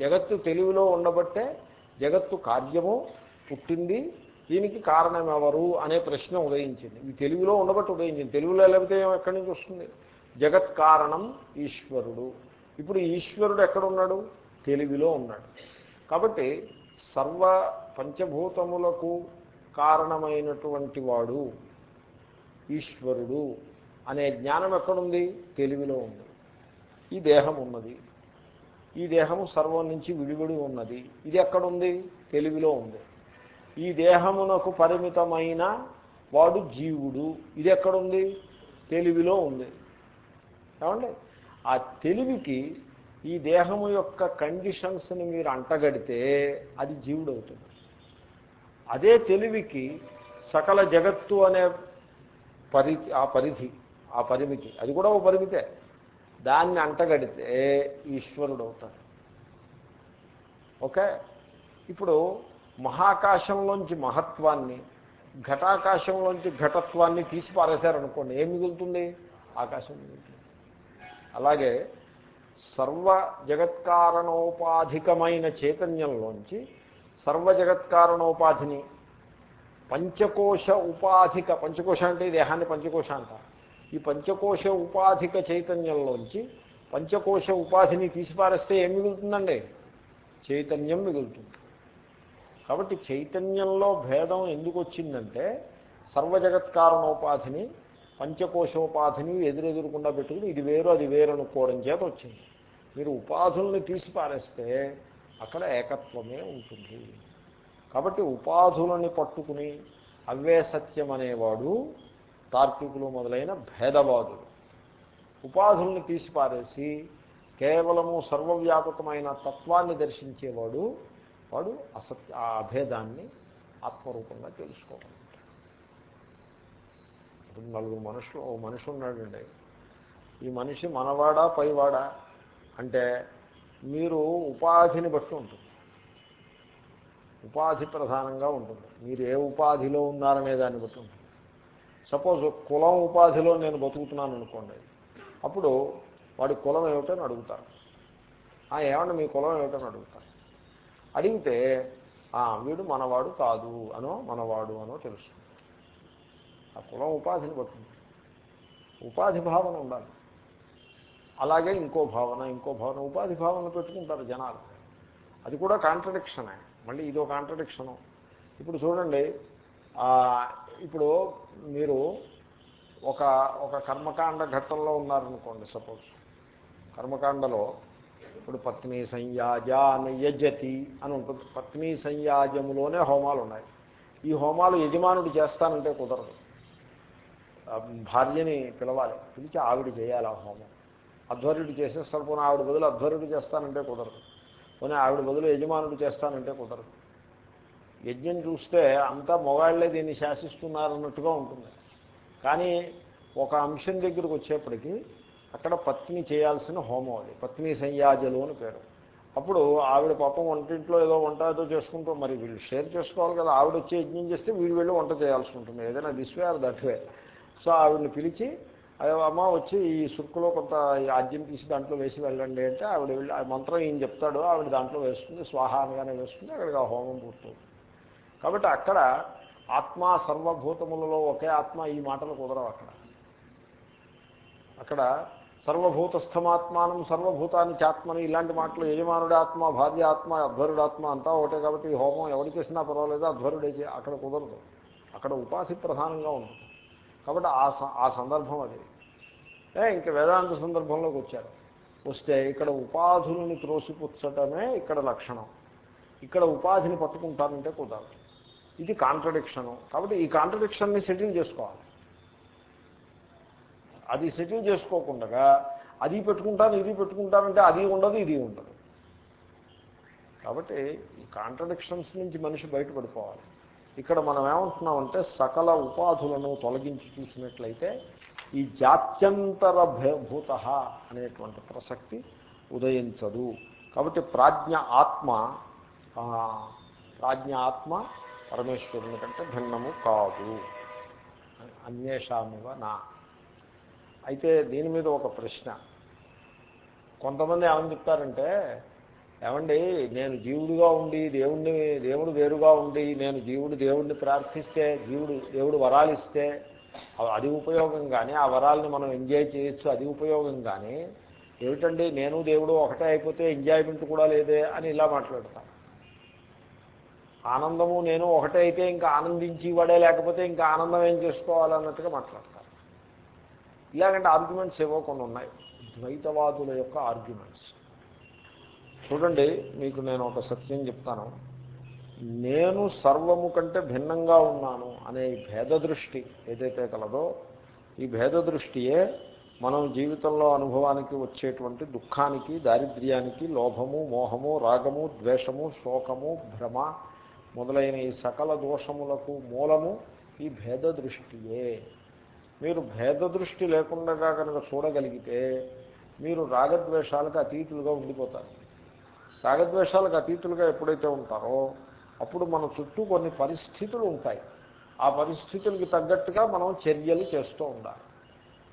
జగత్తు తెలివిలో ఉండబట్టే జగత్తు కార్యము పుట్టింది. దీనికి కారణం ఎవరు అనే ప్రశ్న ఉదయించింది. ఈ తెలుగులో ఉండబట్టి ఉదయించింది. తెలుగులో లేకపోతే ఎక్కడి నుంచి వస్తుంది? జగత్ కారణం ఈశ్వరుడు. ఇప్పుడు ఈశ్వరుడు ఎక్కడున్నాడు? తెలివిలో ఉన్నాడు. కాబట్టి సర్వ పంచభూతములకు కారణమైనటువంటి వాడు ఈశ్వరుడు అనే జ్ఞానం ఎక్కడుంది? తెలివిలో ఉంది. ఈ దేహం ఉన్నది. ఈ దేహము సర్వం నుంచి విడివిడి ఉన్నది. ఇది ఎక్కడుంది? తెలివిలో ఉంది. ఈ దేహమునకు పరిమితమైన వాడు జీవుడు. ఇది ఎక్కడుంది? తెలివిలో ఉంది. ఏమండి? ఆ తెలివికి ఈ దేహము యొక్క కండిషన్స్ని మీరు అంటగడితే అది జీవుడు అవుతుంది అదే తెలివికి సకల జగత్తు అనే పరి ఆ పరిధి ఆ పరిమితి అది కూడా ఓ పరిమితే. దాన్ని అంటగడితే ఈశ్వరుడు అవుతాడు ఓకే? ఇప్పుడు మహాకాశంలోంచి మహత్వాన్ని ఘటాకాశంలోంచి ఘటత్వాన్ని తీసి పారేశారనుకోండి ఏం మిగులుతుంది? ఆకాశం మిగులుతుంది. అలాగే సర్వ జగత్కారణోపాధికమైన చైతన్యంలోంచి సర్వ జగత్కారణోపాధిని పంచకోశ ఉపాధిక పంచకోశ అంటే ఈ దేహాన్ని పంచకోశ అంటారు ఈ పంచకోశ ఉపాధిక చైతన్యంలోంచి పంచకోశ ఉపాధిని తీసిపారేస్తే ఏం మిగులుతుందండి? చైతన్యం మిగులుతుంది. కాబట్టి చైతన్యంలో భేదం ఎందుకు వచ్చిందంటే సర్వజగత్కారణోపాధిని పంచకోశోపాధిని ఎదురెదురకుండా పెట్టుకుని ఇది వేరు అది వేరు అనుకోవడం చేత వచ్చింది. మీరు ఉపాధుల్ని తీసి పారేస్తే అక్కడ ఏకత్వమే ఉంటుంది. కాబట్టి ఉపాధులని పట్టుకుని అవే సత్యం అనేవాడు తార్కికులు మొదలైన భేదవాదులు. ఉపాధుల్ని తీసి పారేసి కేవలము సర్వవ్యాపకమైన తత్వాన్ని దర్శించేవాడు వాడు అసత్య ఆ అభేదాన్ని ఆత్మరూపంగా తెలుసుకోవాలి ఇప్పుడు నలుగురు మనుషులు ఓ మనిషి ఉన్నాడండి. ఈ మనిషి మనవాడా పైవాడా? అంటే మీరు ఉపాధిని బట్టి ఉంటుంది. ఉపాధి ప్రధానంగా ఉంటుంది. మీరు ఏ ఉపాధిలో ఉన్నారనే దాన్ని బట్టి ఉంటుంది. సపోజ్ కులం ఉపాధిలో నేను బతుకుతున్నాను అనుకోండి. అప్పుడు వాడి కులం ఏమిటని అడుగుతారు. ఏమన్నా మీ కులం ఏమిటని అడుగుతారు. అడిగితే వీడు మనవాడు కాదు. అనో మనవాడు అనో తెలుస్తుంది ఆ కులం ఉపాధిని బట్టి ఉపాధి భావన ఉండాలి. అలాగే ఇంకో భావన ఇంకో భావన ఉపాధి భావన పెట్టుకుంటారు జనాలు. అది కూడా కాంట్రడిక్షనే మళ్ళీ ఇదో కాంట్రడిక్షను ఇప్పుడు చూడండి ఇప్పుడు మీరు ఒక ఒక కర్మకాండ ఘట్టంలో ఉన్నారనుకోండి సపోజ్ కర్మకాండలో ఇప్పుడు పత్ని సంయాజాన యజతి అని ఉంటుంది. పత్ని సంయాజములోనే హోమాలు ఉన్నాయి. ఈ హోమాలు యజమానుడు చేస్తానంటే కుదరదు. భార్యని పిలవాలి పిలిచి ఆవిడ చేయాలి ఆ హోమం. అధ్వర్యుడు చేసేస్తారు పోనీ ఆవిడ బదులు అధ్వర్యుడు చేస్తానంటే కుదరదు. పోనీ ఆవిడ బదులు యజమానుడు చేస్తానంటే కుదరదు. యజ్ఞం చూస్తే అంతా మొగాళ్ళే దీన్ని శాసిస్తున్నారన్నట్టుగా ఉంటుంది. కానీ ఒక అంశం దగ్గరకు వచ్చేప్పటికీ అక్కడ పత్ని చేయాల్సిన హోమం అది. పత్ని సంయాజలు అని పేరు. అప్పుడు ఆవిడ పాపం వంటింట్లో ఏదో వంట ఏదో చేసుకుంటూ మరి వీళ్ళు షేర్ చేసుకోవాలి కదా. ఆవిడ వచ్చి యజ్ఞం చేస్తే వీళ్ళు వెళ్ళి వంట చేయాల్సి ఉంటుంది. ఏదైనా this way or that way. So ఆవిడని పిలిచి అమ్మ వచ్చి ఈ సుర్కులో కొంత ఆద్యం తీసి దాంట్లో వేసి వెళ్ళండి అంటే ఆవిడ వెళ్ళి ఆ మంత్రం ఏం చెప్తాడో ఆవిడ దాంట్లో వేస్తుంది స్వాహ అనగానే వేస్తుంది అక్కడికి ఆ హోమం పూర్తవుతుంది. కాబట్టి అక్కడ ఆత్మ సర్వభూతములలో ఒకే ఆత్మ ఈ మాటలు కుదరవు అక్కడ. అక్కడ సర్వభూతస్థమాత్మానం సర్వభూతాన్ని చాత్మని ఇలాంటి మాటలు యజమానుడి ఆత్మ భార్య ఆత్మ అధ్వరుడు ఆత్మ అంతా ఒకటే కాబట్టి ఈ హోమం ఎవరు చేసినా పర్వాలేదు అధ్వరుడే అక్కడ కుదరదు. అక్కడ ఉపాధి ప్రధానంగా ఉంటుంది. కాబట్టి ఆ ఆ సందర్భం అది. ఇంకా వేదాంత సందర్భంలోకి వచ్చారు. వస్తే ఇక్కడ ఉపాధులను త్రోసిపుచ్చటమే ఇక్కడ లక్షణం. ఇక్కడ ఉపాధిని పట్టుకుంటారంటే కుదరదు. ఇది కాంట్రడిక్షను. కాబట్టి ఈ కాంట్రడిక్షన్ని సెటిల్ చేసుకోవాలి. అది సెటిల్ చేసుకోకుండా అది పెట్టుకుంటాను ఇది పెట్టుకుంటానంటే అది ఉండదు ఇది ఉండదు. కాబట్టి ఈ కాంట్రడిక్షన్స్ నుంచి మనిషి బయటపడిపోవాలి. ఇక్కడ మనం ఏమంటున్నామంటే సకల ఉపాధులను తొలగించి చూసినట్లయితే ఈ జాత్యంతర భూత అనేటువంటి ప్రసక్తి ఉదయించదు కాబట్టి ప్రాజ్ఞ ఆత్మ ప్రాజ్ఞ ఆత్మ పరమేశ్వరుని కంటే భిన్నము కాదు. అన్వేషామివ నా. అయితే దీని మీద ఒక ప్రశ్న. కొంతమంది ఏమని చెప్తారంటే ఏమండి నేను జీవుడిగా ఉండి దేవుణ్ణి దేవుడు వేరుగా ఉండి నేను జీవుడు దేవుడిని ప్రార్థిస్తే జీవుడు దేవుడు వరాలు ఇస్తే అది ఉపయోగం కానీ ఆ వరాలని మనం ఎంజాయ్ చేయొచ్చు అది ఉపయోగం కానీ ఏమిటండి నేను దేవుడు ఒకటే అయిపోతే ఎంజాయ్మెంట్ కూడా లేదే అని ఇలా మాట్లాడతాను ఆనందము నేను ఒకటే అయితే ఇంకా ఆనందించి వాడే లేకపోతే ఇంకా ఆనందం ఏం చేసుకోవాలన్నట్టుగా మాట్లాడతారు ఇలాగంటే ఆర్గ్యుమెంట్స్ ఏవో కొన్ని ఉన్నాయి. ద్వైతవాదుల యొక్క ఆర్గ్యుమెంట్స్ చూడండి మీకు నేను ఒక సత్యం చెప్తాను. నేను సర్వము కంటే భిన్నంగా ఉన్నాను అనే భేద దృష్టి ఏదైతే కలదో ఈ భేద దృష్టియే మనం జీవితంలో అనుభవానికి వచ్చేటువంటి దుఃఖానికి దారిద్ర్యానికి లోభము మోహము రాగము ద్వేషము శోకము భ్రమ మొదలైన ఈ సకల దోషములకు మూలము ఈ భేద దృష్టియే మీరు భేద దృష్టి లేకుండా కనుక చూడగలిగితే మీరు రాగద్వేషాలకు అతీతులుగా ఉండిపోతారు. రాగద్వేషాలకు అతీతులుగా ఎప్పుడైతే ఉంటారో అప్పుడు మన చుట్టూ కొన్ని పరిస్థితులు ఉంటాయి. ఆ పరిస్థితులకి తగ్గట్టుగా మనం చర్యలు చేస్తూ ఉండాలి.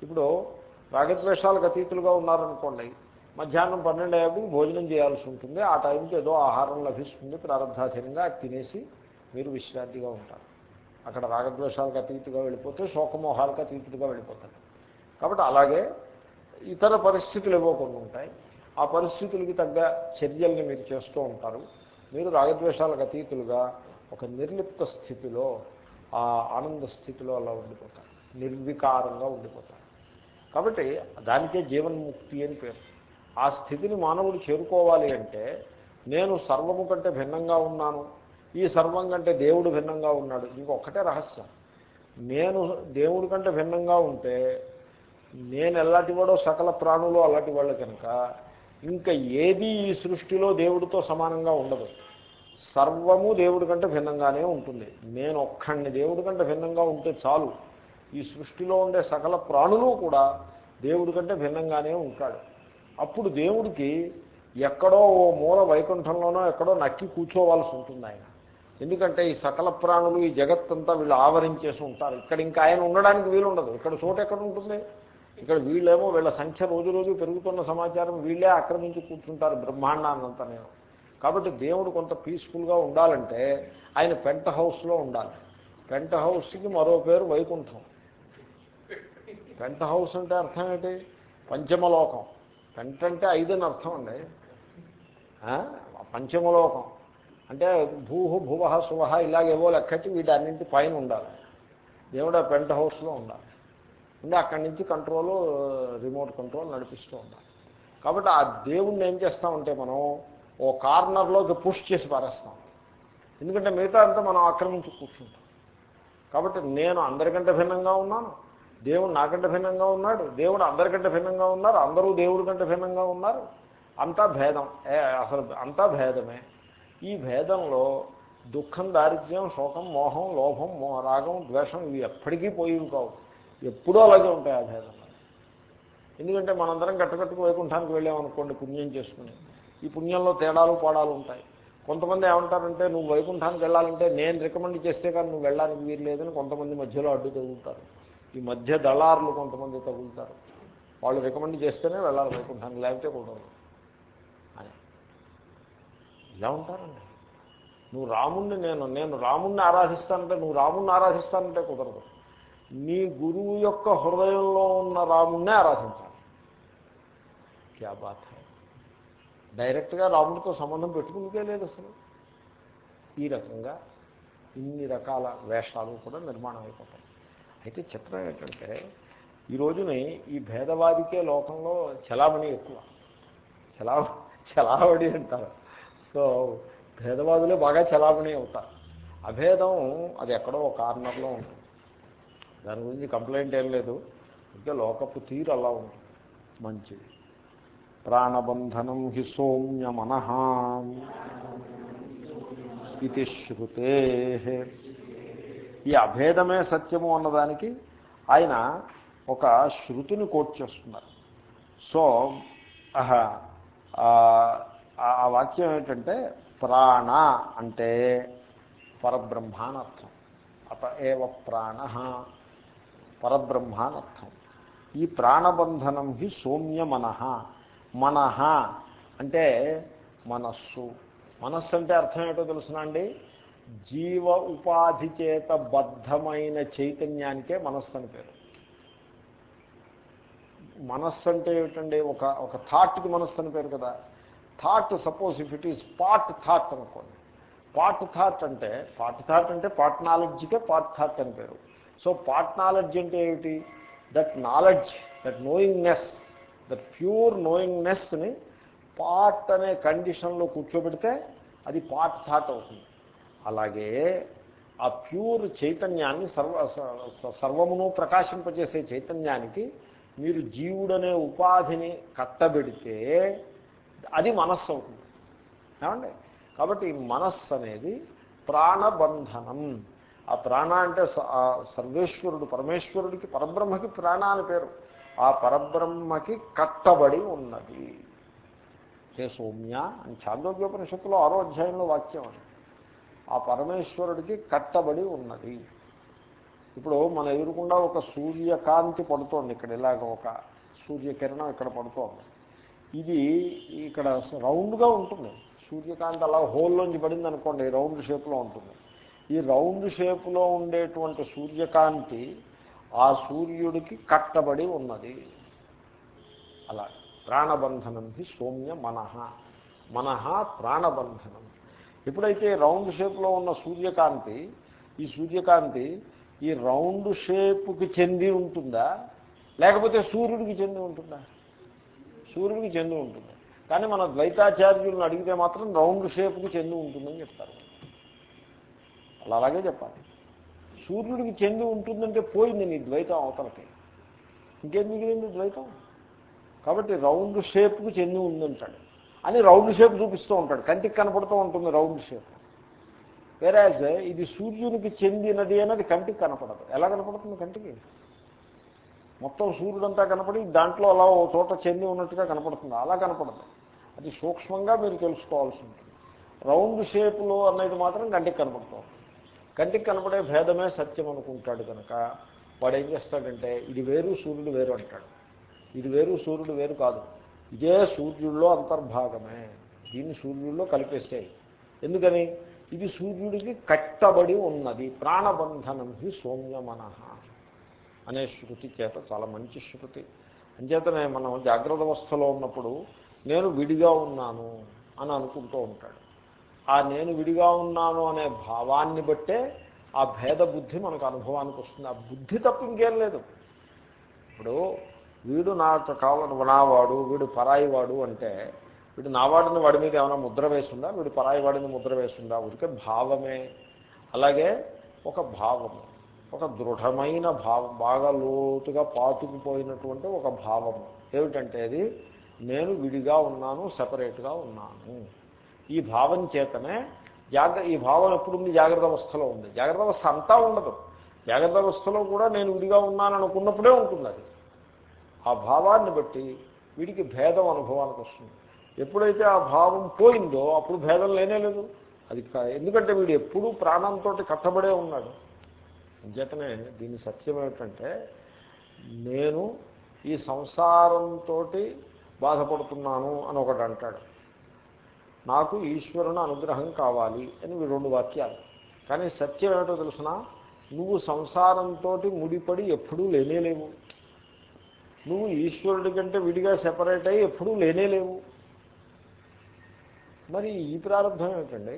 ఇప్పుడు రాగద్వేషాలకు అతీతులుగా ఉన్నారనుకోండి మధ్యాహ్నం పన్నెండు అయ్యేప్పుడు భోజనం చేయాల్సి ఉంటుంది. ఆ టైంకి ఏదో ఆహారం లభిస్తుంది ప్రారంభాధీనంగా తినేసి మీరు విశ్రాంతిగా ఉంటారు. అక్కడ రాగద్వేషాలకు అతీతుగా వెళ్ళిపోతే శోకమోహాలకు అతీతుగా వెళ్ళిపోతారు. కాబట్టి అలాగే ఇతర పరిస్థితులు ఏవో కొన్ని ఉంటాయి. ఆ పరిస్థితులకి తగ్గ చర్యల్ని మీరు చేస్తూ ఉంటారు. మీరు రాగద్వేషాలకు అతీతులుగా ఒక నిర్లిప్త స్థితిలో ఆ ఆనంద స్థితిలో అలా ఉండిపోతారు. నిర్వికారంగా ఉండిపోతారు. కాబట్టి దానికే జీవన్ముక్తి అని పేరు. ఆ స్థితిని మానవుడు చేరుకోవాలి అంటే నేను సర్వము కంటే భిన్నంగా ఉన్నాను. ఈ సర్వం కంటే దేవుడు భిన్నంగా ఉన్నాడు. ఇంకొకటే రహస్యం. నేను దేవుడి కంటే భిన్నంగా ఉంటే నేను ఎలాంటి వాడో సకల ప్రాణులు అలాంటి వాళ్ళు కనుక ఇంకా ఏది ఈ సృష్టిలో దేవుడితో సమానంగా ఉండదు. సర్వము దేవుడి కంటే భిన్నంగానే ఉంటుంది. నేను ఒక్కడిని దేవుడి కంటే భిన్నంగా ఉంటే చాలు. ఈ సృష్టిలో ఉండే సకల ప్రాణులు కూడా దేవుడి కంటే భిన్నంగానే ఉంటాడు. అప్పుడు దేవుడికి ఎక్కడో ఓ మూల వైకుంఠంలోనో ఎక్కడో నక్కి కూర్చోవాల్సి ఉంటుంది ఆయన. ఎందుకంటే ఈ సకల ప్రాణులు ఈ జగత్తంతా వీళ్ళు ఆవరించేసి ఉంటారు. ఇక్కడ ఇంకా ఆయన ఉండడానికి వీలు ఉండదు ఇక్కడ చోటు ఎక్కడ ఉంటుంది? ఇక్కడ వీళ్ళేమో వీళ్ళ సంఖ్య రోజు రోజు పెరుగుతున్న సమాచారం వీళ్ళే ఆక్రమించి కూర్చుంటారు బ్రహ్మాండాన్నంతా నేను. కాబట్టి దేవుడు కొంత పీస్ఫుల్గా ఉండాలంటే ఆయన పెంట హౌస్లో ఉండాలి. పెంట హౌస్కి మరో పేరు వైకుంఠం. పెంట హౌస్ అంటే అర్థం ఏంటి? పంచమలోకం. పెంట అంటే ఐదని అర్థం అండి. పంచమలోకం. అంటే భూ భువ శుభ ఇలాగేవో లెక్కటి వీటన్నింటి పైన ఉండాలి. దేవుడు ఆ పెంట హౌస్లో ఉండాలి. ఉండి అక్కడి నుంచి కంట్రోల్ రిమోట్ కంట్రోల్ నడిపిస్తూ ఉండాలి. కాబట్టి ఆ దేవుణ్ణి ఏం చేస్తామంటే మనం ఓ కార్నర్లోకి పుష్ చేసి పారేస్తాం ఎందుకంటే మిగతా అంతా మనం ఆక్రమించి కూర్చుంటాం. కాబట్టి నేను అందరికంటే భిన్నంగా ఉన్నాను దేవుడు నాకంటే భిన్నంగా ఉన్నాడు దేవుడు అందరికంటే భిన్నంగా ఉన్నారు అందరూ దేవుడి కంటే భిన్నంగా ఉన్నారు. అంతా భేదం. అసలు అంతా భేదమే. ఈ భేదంలో దుఃఖం దారిద్ర్యం శోకం మోహం లోభం రాగం ద్వేషం ఇవి ఎప్పటికీ పోయివి కావు ఎప్పుడూ అలాగే ఉంటాయి ఆ భేదం ఎందుకంటే మనందరం గట్టగట్టుకు వైకుంఠానికి వెళ్ళామనుకోండి పుణ్యం చేసుకుని. ఈ పుణ్యంలో తేడాలు పాడాలు ఉంటాయి. కొంతమంది ఏమంటారంటే నువ్వు వైకుంఠానికి వెళ్ళాలంటే నేను రికమెండ్ చేస్తే కానీ నువ్వు వెళ్ళడానికి వీలు లేదని కొంతమంది మధ్యలో అడ్డు తగులుతారు. ఈ మధ్య దళారులు కొంతమంది తగులుతారు. వాళ్ళు రికమెండ్ చేస్తేనే వెళ్ళాలి వైకుంఠానికి లేకపోతే కుదరదు అని. ఇలా ఉంటారండి. నువ్వు రాముణ్ణి నేను నేను రాముణ్ణి ఆరాధిస్తానంటే నువ్వు రాముణ్ణి ఆరాధిస్తానంటే కుదరదు. నీ గురువు యొక్క హృదయంలో ఉన్న రాముణ్ణే ఆరాధించాలి. క్యా బాత్ డైరెక్ట్గా రాముడితో సంబంధం పెట్టుకుంటే లేదు అసలు. ఈ రకంగా ఇన్ని రకాల వేషాలు కూడా నిర్మాణం అయిపోతాయి. అయితే చిత్రం ఏంటంటే ఈ రోజుని ఈ భేదవాదికే లోకంలో చలామణి ఎక్కువ. చలా చలావడి అంటారు. సో భేదవాదులే బాగా చలామణి అవుతారు. అభేదం అది ఎక్కడో ఒక కార్నర్లో ఉంటుంది. దాని గురించి కంప్లైంట్ ఏం లేదు. ఇంకా లోకపు తీరు అలా ఉంటుంది. మంచిది. ప్రాణబంధనం హి సౌమ్యమన ఇది శృతే. ఈ అభేదమే సత్యము అన్నదానికి ఆయన ఒక శృతిని కోట్ చేస్తున్నారు. సో ఆ వాక్యం ఏంటంటే ప్రాణ అంటే పరబ్రహ్మానర్థం. అత ఏవ ప్రాణ పరబ్రహ్మ అర్థం. ఈ ప్రాణబంధనం హి సౌమ్య మనహ మనహ అంటే మనస్సు. మనస్సు అంటే అర్థం ఏంటో తెలుసునండి జీవ ఉపాధి చేత బద్ధమైన చైతన్యానికే మనస్సు అని పేరు. మనస్సు అంటే ఏమిటండి? ఒక ఒక థాట్కి మనస్సు అని పేరు కదా. Thought suppose if it is part thought అనుకోండి. పార్ట్ థాట్ అంటే పార్ట్ థాట్ అంటే పార్ట్ నాలెడ్జ్కే పార్ట్ థాట్ అని పేరు. సో పార్ట్ నాలెడ్జ్ అంటే ఏమిటి? That knowledge that knowingness that pure నోయింగ్నెస్ని part అనే కండిషన్లో కూర్చోబెడితే అది పార్ట్ థాట్ అవుతుంది. అలాగే ఆ ప్యూర్ చైతన్యాన్ని సర్వ సర్వమును ప్రకాశింపజేసే చైతన్యానికి మీరు జీవుడనే ఉపాధిని కట్టబెడితే అది మనస్సు అవుతుంది. ఏమండి? కాబట్టి మనస్సు అనేది ప్రాణబంధనం. ఆ ప్రాణ అంటే సర్వేశ్వరుడు పరమేశ్వరుడికి పరబ్రహ్మకి ప్రాణ అని పేరు. ఆ పరబ్రహ్మకి కట్టబడి ఉన్నది. హే సౌమ్య అని చాందోగ్యోపనిషత్తులో ఆరో అధ్యాయంలో వాక్యం అని ఆ పరమేశ్వరుడికి కట్టబడి ఉన్నది. ఇప్పుడు మన ఎదురుకుండా ఒక సూర్యకాంతి పడుతోంది. ఇక్కడ ఇలాగ ఒక సూర్యకిరణం ఇక్కడ పడుతోంది. ఇది ఇక్కడ రౌండ్గా ఉంటుంది. సూర్యకాంతి అలా హోల్లోంచి పడింది అనుకోండి రౌండ్ షేప్లో ఉంటుంది. ఈ రౌండ్ షేప్లో ఉండేటువంటి సూర్యకాంతి ఆ సూర్యుడికి కట్టబడి ఉన్నది. అలా ప్రాణబంధనం హి సౌమ్య మనహ మనహ ప్రాణబంధనం. ఎప్పుడైతే రౌండ్ షేప్లో ఉన్న సూర్యకాంతి ఈ సూర్యకాంతి ఈ రౌండ్ షేప్కి చెంది ఉంటుందా? లేకపోతే సూర్యుడికి చెంది ఉంటుందా? సూర్యుడికి చెంది ఉంటుంది? కానీ మన ద్వైతాచార్యులను అడిగితే మాత్రం రౌండ్ షేప్కి చెంది ఉంటుందని చెప్తారు. అలా అలాగే చెప్పాలి. సూర్యుడికి చెంది ఉంటుందంటే పోయింది నీ ద్వైతం అవతలకి. ఇంకేం మిగిలింది ద్వైతం? కాబట్టి రౌండ్ షేప్కి చెంది ఉందంటాడు. అని రౌండ్ షేప్ చూపిస్తూ ఉంటాడు. కంటికి కనపడుతూ ఉంటుంది రౌండ్ షేప్. వేరాజ్ ఇది సూర్యునికి చెందినది అనేది కంటికి కనపడదు. ఎలా కనపడుతుంది కంటికి? మొత్తం సూర్యుడంతా కనపడి దాంట్లో అలా ఓ చోట చెంది ఉన్నట్టుగా కనపడుతుంది. అలా కనపడదు. అది సూక్ష్మంగా మీరు తెలుసుకోవాల్సి ఉంటుంది. రౌండ్ షేప్లో అనేది మాత్రం కంటికి కనపడుతుంది కంటికి కనపడే భేదమే సత్యం అనుకుంటాడు కనుక వాడు ఏం చేస్తాడంటే ఇది వేరు సూర్యుడు వేరు అంటాడు. ఇది వేరు సూర్యుడు వేరు కాదు. ఇదే సూర్యుడిలో అంతర్భాగమే. దీన్ని సూర్యుడిలో కలిపేసాయి. ఎందుకని? ఇది సూర్యుడికి కట్టబడి ఉన్నది. ప్రాణబంధనం హి సౌమ్యమన అనే శృతి చేత చాలా మంచి శృతి. అంచేతనే మనం జాగ్రత్త అవస్థలో ఉన్నప్పుడు నేను విడిగా ఉన్నాను అని అనుకుంటూ ఉంటాడు. ఆ నేను విడిగా ఉన్నాను అనే భావాన్ని బట్టే ఆ భేద బుద్ధి మనకు అనుభవానికి వస్తుంది. ఆ బుద్ధి తప్ప ఇంకేం లేదు. ఇప్పుడు వీడు నాకు కావాలి నావాడు వీడు పరాయి వాడు అంటే వీడు నావాడిని వాడి మీద ఏమైనా ముద్ర వేసిందా? వీడు పరాయి వాడిని ముద్ర వేసిందా? ఉడికే భావమే. అలాగే ఒక భావము ఒక దృఢమైన భావం బాగా లోతుగా పాతుకుపోయినటువంటి ఒక భావము. ఏమిటంటే అది? నేను విడిగా ఉన్నాను సపరేట్గా ఉన్నాను. ఈ భావం చేతనే జాగ్ర ఈ భావం ఎప్పుడుంది? జాగ్రత్త అవస్థలో ఉంది. జాగ్రత్త అవస్థ అంతా ఉండదు. జాగ్రత్త అవస్థలో కూడా నేను విడిగా ఉన్నాను అనుకున్నప్పుడే ఉంటుంది అది. ఆ భావాన్ని బట్టి వీడికి భేదం అనుభవానికి వస్తుంది. ఎప్పుడైతే ఆ భావం పోయిందో అప్పుడు భేదం లేనే లేదు. అది ఎందుకంటే వీడు ఎప్పుడూ ప్రాణంతో కట్టబడే ఉన్నాడు. అంచేతనే దీని సత్యం ఏమిటంటే నేను ఈ సంసారంతో బాధపడుతున్నాను అని ఒకటి అంటాడు. నాకు ఈశ్వరుని అనుగ్రహం కావాలి అని రెండు వాక్యాలు. కానీ సత్యం ఏమిటో తెలిసిన? నువ్వు సంసారంతో ముడిపడి ఎప్పుడూ లేనేలేవు నువ్వు ఈశ్వరుడి కంటే విడిగా సెపరేట్ అయ్యి ఎప్పుడూ లేనేలేవు మరి ఈ ప్రారంభం ఏమిటండి?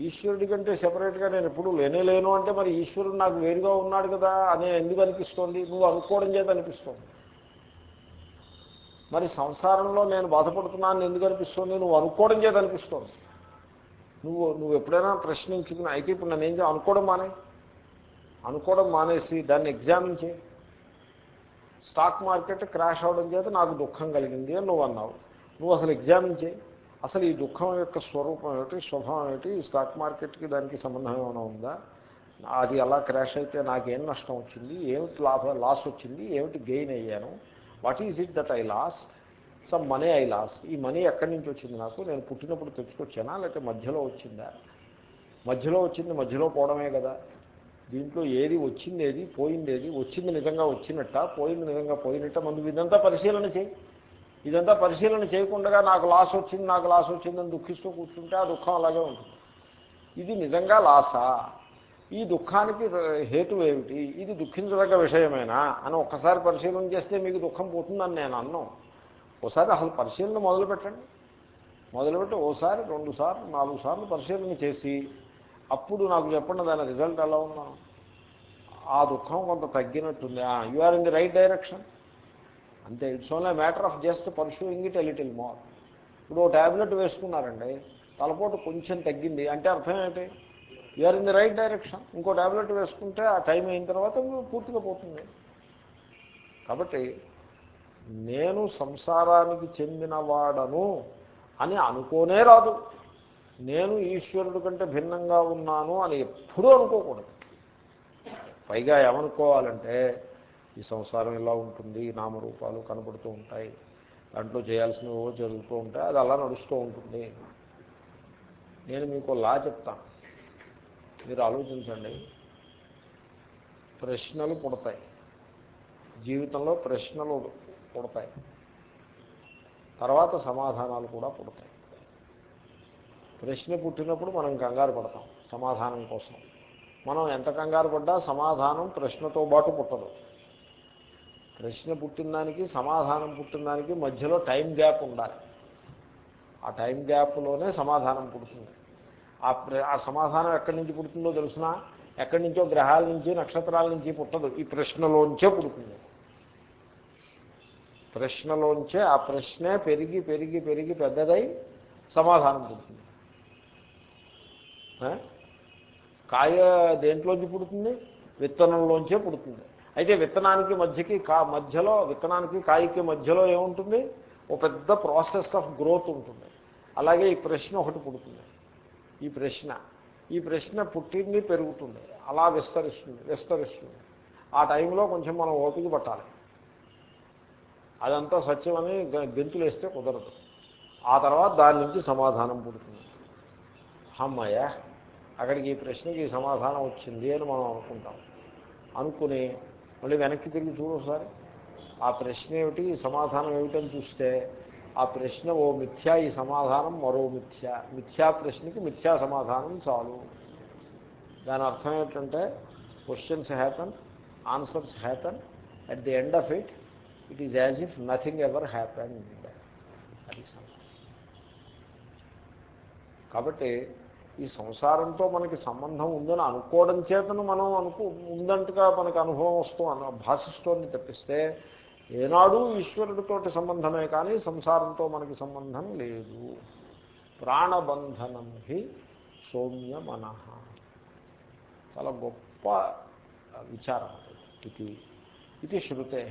ఈశ్వరుడి కంటే సెపరేట్గా నేను ఎప్పుడు లేనేలేను అంటే మరి ఈశ్వరుడు నాకు వేరుగా ఉన్నాడు కదా అనే ఎందుకు అనిపిస్తోంది? నువ్వు అనుకోవడం చేత అనిపిస్తోంది. మరి సంసారంలో నేను బాధపడుతున్నాను ఎందుకు అనిపిస్తుంది? నువ్వు అనుకోవడం చేత అనిపిస్తుంది. నువ్వు నువ్వు ఎప్పుడైనా ప్రశ్నించుకుని అయితే ఇప్పుడు నన్ను ఏం అనుకోవడం మానే. అనుకోవడం మానేసి దాన్ని ఎగ్జామిన్ చేయి. స్టాక్ మార్కెట్ క్రాష్ అవడం చేత నాకు దుఃఖం కలిగింది అని నువ్వు అన్నావు. నువ్వు అసలు ఎగ్జామిన్ చేయి. అసలు ఈ దుఃఖం యొక్క స్వరూపం ఏమిటి? స్వభావం ఏమిటి? స్టాక్ మార్కెట్కి దానికి సంబంధం ఏమైనా ఉందా? అది అలా క్రాష్ అయితే నాకేం నష్టం వచ్చింది? ఏమిటి లాభ లాస్ వచ్చింది? ఏమిటి గెయిన్ అయ్యాను? What is it that I lost? Some money I lost. ఈ మనీ ఎక్కడి నుంచి వచ్చింది నాకు? నేను పుట్టినప్పుడు తెచ్చుకొచ్చానా? లేకపోతే మధ్యలో వచ్చిందా? మధ్యలో వచ్చింది మధ్యలో పోవడమే కదా. దీంట్లో ఏది వచ్చింది ఏది పోయింది ఏది వచ్చింది నిజంగా వచ్చినట్ట? పోయింది నిజంగా పోయినట్ట? ముందు ఇదంతా పరిశీలన చేయి. ఇదంతా పరిశీలన చేయకుండా నాకు లాస్ వచ్చింది నాకు లాస్ వచ్చిందని దుఃఖిస్తూ కూర్చుంటే ఆ దుఃఖం అలాగే ఉంటుంది. ఇది నిజంగా లాసా? ఈ దుఃఖానికి హేతు ఏమిటి? ఇది దుఃఖించదగ్గ విషయమేనా? అని ఒక్కసారి పరిశీలన చేస్తే మీకు దుఃఖం పోతుందని నేను అన్నాం. ఒకసారి అసలు పరిశీలన మొదలుపెట్టండి. మొదలుపెట్టి ఓసారి రెండు సార్లు నాలుగు సార్లు పరిశీలన చేసి అప్పుడు నాకు చెప్పండి దాని రిజల్ట్ ఎలా ఉందా. ఆ దుఃఖం కొంత తగ్గినట్టుంది. You are in the right direction అంతే it's only matter of just pursuing it a little more ఇప్పుడు ఓ ట్యాబ్లెట్ వేసుకున్నారండి. తలపోటు కొంచెం తగ్గింది. అంటే అర్థం ఏంటి? You are in the right direction ఇంకో ట్యాబ్లెట్ వేసుకుంటే ఆ టైం అయిన తర్వాత పూర్తిగా పోతుంది. కాబట్టి నేను సంసారానికి చెందినవాడను అని అనుకోనే రాదు. నేను ఈశ్వరుడు కంటే భిన్నంగా ఉన్నాను అని ఎప్పుడూ అనుకోకూడదు. పైగా ఏమనుకోవాలంటే ఈ సంసారం ఇలా ఉంటుంది? నామరూపాలు కనబడుతూ ఉంటాయి. దాంట్లో చేయాల్సినవో జరుగుతూ ఉంటాయి. అది అలా నడుస్తూ ఉంటుంది. నేను మీకు లా చెప్తాను. మీరు ఆలోచించండి. ప్రశ్నలు పుడతాయి. జీవితంలో ప్రశ్నలు పుడతాయి. తర్వాత సమాధానాలు కూడా పుడతాయి. ప్రశ్న పుట్టినప్పుడు మనం కంగారు పడతాం సమాధానం కోసం. మనం ఎంత కంగారు పడ్డా సమాధానం ప్రశ్నతో పాటు పుట్టదు. ప్రశ్న పుట్టిన దానికి సమాధానం పుట్టిన దానికి మధ్యలో టైం గ్యాప్ ఉండాలి. ఆ టైం గ్యాప్లోనే సమాధానం పుడుతుంది. ఆ ఆ సమాధానం ఎక్కడి నుంచి పుడుతుందో తెలుసిన? ఎక్కడి నుంచో గ్రహాల నుంచి నక్షత్రాల నుంచి పుట్టదు. ఈ ప్రశ్నలోంచే పుడుతుంది. ప్రశ్నలోంచే ఆ ప్రశ్నే పెరిగి పెరిగి పెరిగి పెద్దదై సమాధానం పుడుతుంది. కాయ దేంట్లోంచి పుడుతుంది? విత్తనంలోంచే పుడుతుంది. అయితే విత్తనానికి మధ్యకి కా మధ్యలో విత్తనానికి కాయకి మధ్యలో ఏముంటుంది? ఒక పెద్ద ప్రాసెస్ ఆఫ్ గ్రోత్ ఉంటుంది. అలాగే ఈ ప్రశ్న ఒకటి పుడుతుంది. ఈ ప్రశ్న. ఈ ప్రశ్న పుట్టింది పెరుగుతుంది. అలా విస్తరిస్తుంది విస్తరిస్తుంది. ఆ టైంలో కొంచెం మనం ఓపిక పట్టాలి. అదంతా సత్యమని గెంతులేస్తే కుదరదు. ఆ తర్వాత దాని నుంచి సమాధానం పుడుతుంది. అమ్మయ్య అక్కడికి ఈ ప్రశ్నకి సమాధానం వచ్చింది అని మనం అనుకుంటాం. అనుకుని మళ్ళీ వెనక్కి తిరిగి చూడసారి ఆ ప్రశ్న ఏమిటి సమాధానం ఏమిటని చూస్తే ఆ ప్రశ్న ఓ మిథ్యా ఈ సమాధానం మరో మిథ్యా. మిథ్యా ప్రశ్నకి మిథ్యా సమాధానం చాలు. దాని అర్థం ఏంటంటే questions happen answers happen at the end of it it is as if nothing ever happen అది కాబట్టి ఈ సంసారంతో మనకి సంబంధం ఉందని అనుకోవడం చేతను మనం అనుకో ఉందంటగా మనకు అనుభవం వస్తూ అను భాషిస్తోంది తప్పిస్తే ఏనాడు ఈశ్వరుడితోటి సంబంధమే కానీ సంసారంతో మనకి సంబంధం లేదు. ప్రాణబంధనం హి సౌమ్య మన చాలా గొప్ప విచారం ఇది ఇది శృతే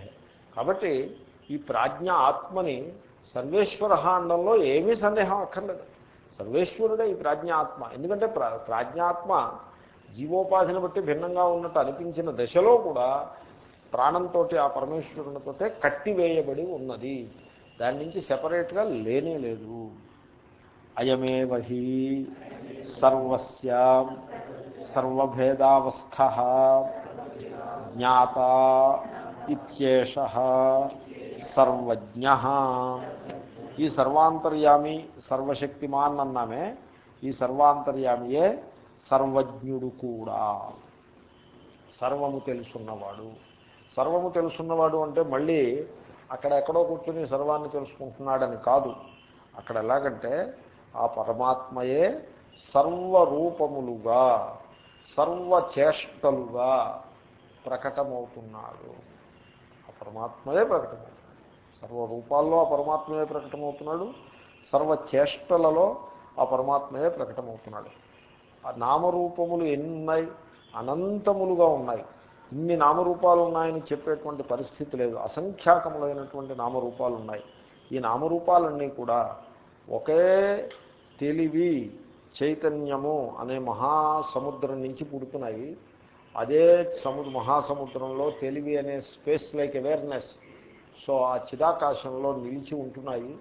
కాబట్టి ఈ ప్రాజ్ఞ ఆత్మని సర్వేశ్వర అండంలో ఏమీ సందేహం అక్కర్లేదు. సర్వేశ్వరుడే ఈ ప్రాజ్ఞాత్మ ఎందుకంటే ప్రాజ్ఞాత్మ జీవోపాధిని బట్టి భిన్నంగా ఉన్నట్టు అనిపించిన దశలో కూడా ప్రాణంతో ఆ పరమేశ్వరునితో కట్టివేయబడి ఉన్నది. దాని నుంచి సెపరేట్గా లేనే లేదు. అయమేవహి సర్వస్య సర్వభేదావస్థ జ్ఞాత ఇత్యేష సర్వజ్ఞ. ఈ సర్వాంతర్యామి సర్వశక్తిమాన్ అన్నామే. ఈ సర్వాంతర్యామియే సర్వజ్ఞుడు కూడా. సర్వము తెలుసున్నవాడు. సర్వము తెలుసున్నవాడు అంటే మళ్ళీ అక్కడ ఎక్కడో కూర్చొని సర్వాన్ని తెలుసుకుంటున్నాడని కాదు. అక్కడ ఎలాగంటే ఆ పరమాత్మయే సర్వరూపములుగా సర్వచేష్టలుగా ప్రకటమవుతున్నాడు. ఆ పరమాత్మయే ప్రకటమవుతున్నాడు. సర్వరూపాల్లో ఆ పరమాత్మయే ప్రకటమవుతున్నాడు. సర్వచేష్టలలో ఆ పరమాత్మయే ప్రకటమవుతున్నాడు. ఆ నామరూపములు ఎన్నున్నాయి అనంతములుగా ఉన్నాయి. ఇన్ని నామరూపాలు ఉన్నాయని చెప్పేటువంటి పరిస్థితి లేదు. అసంఖ్యాకములైనటువంటి నామరూపాలు ఉన్నాయి. ఈ నామరూపాలన్నీ కూడా ఒకే తెలివి చైతన్యము అనే మహాసముద్రం నుంచి పుడుతున్నాయి. అదే సముద్ర మహాసముద్రంలో తెలివి అనే స్పేస్ లైక్ అవేర్నెస్ సో ఆ చిదాకాశంలో నిలిచి ఉంటున్నాయి.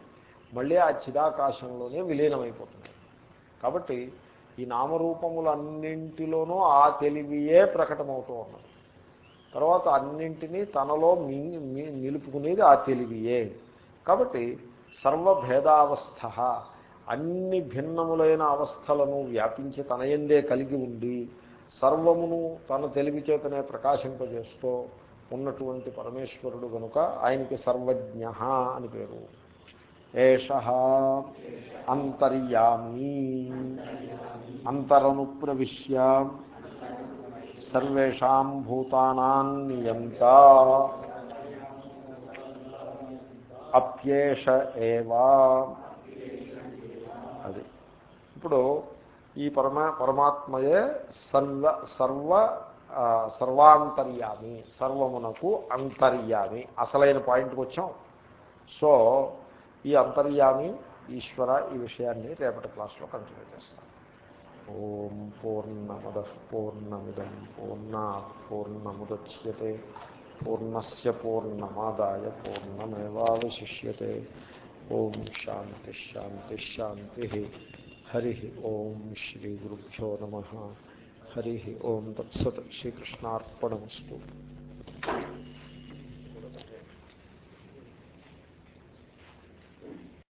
మళ్ళీ ఆ చిదాకాశంలోనే విలీనమైపోతున్నాయి. కాబట్టి ఈ నామరూపములన్నింటిలోనూ ఆ తెలివియే ప్రకటమవుతూ ఉన్నది. తర్వాత అన్నింటినీ తనలో నిలుపుకునేది ఆ తెలివియే. కాబట్టి సర్వభేదావస్థ అన్ని భిన్నములైన అవస్థలను వ్యాపించి తన ఎందే కలిగి ఉండి సర్వమును తన తెలివి చేతనే ప్రకాశింపజేస్తూ ఉన్నటువంటి పరమేశ్వరుడు కనుక ఆయనకి సర్వజ్ఞ అని పేరు. ఏష అంతర్యామి అంతరను ప్రవిశ్య సర్వేషాం భూతానాన్నియంత అప్యేష ఏవా. అది. ఇప్పుడు ఈ పరమా పరమాత్మయే సర్వ సర్వ సర్వాంతర్యామి సర్వమునకు అంతర్యామి. అసలైన పాయింట్కి వచ్చాం. సో ఈ అంతర్యామి ఈశ్వర ఈ విషయాన్ని రేపటి క్లాస్లో కంటిన్యూ చేస్తాం. ఓం పూర్ణమద పూర్ణమిదం పూర్ణా పూర్ణముద్య పూర్ణస్ పూర్ణమాదాయ పూర్ణమేవాశిష్యే ఓం శాంతి హరి ఓం శ్రీ గురుభ్యో నమ. హరి ఓం తత్సత్ శ్రీకృష్ణార్పణమస్తు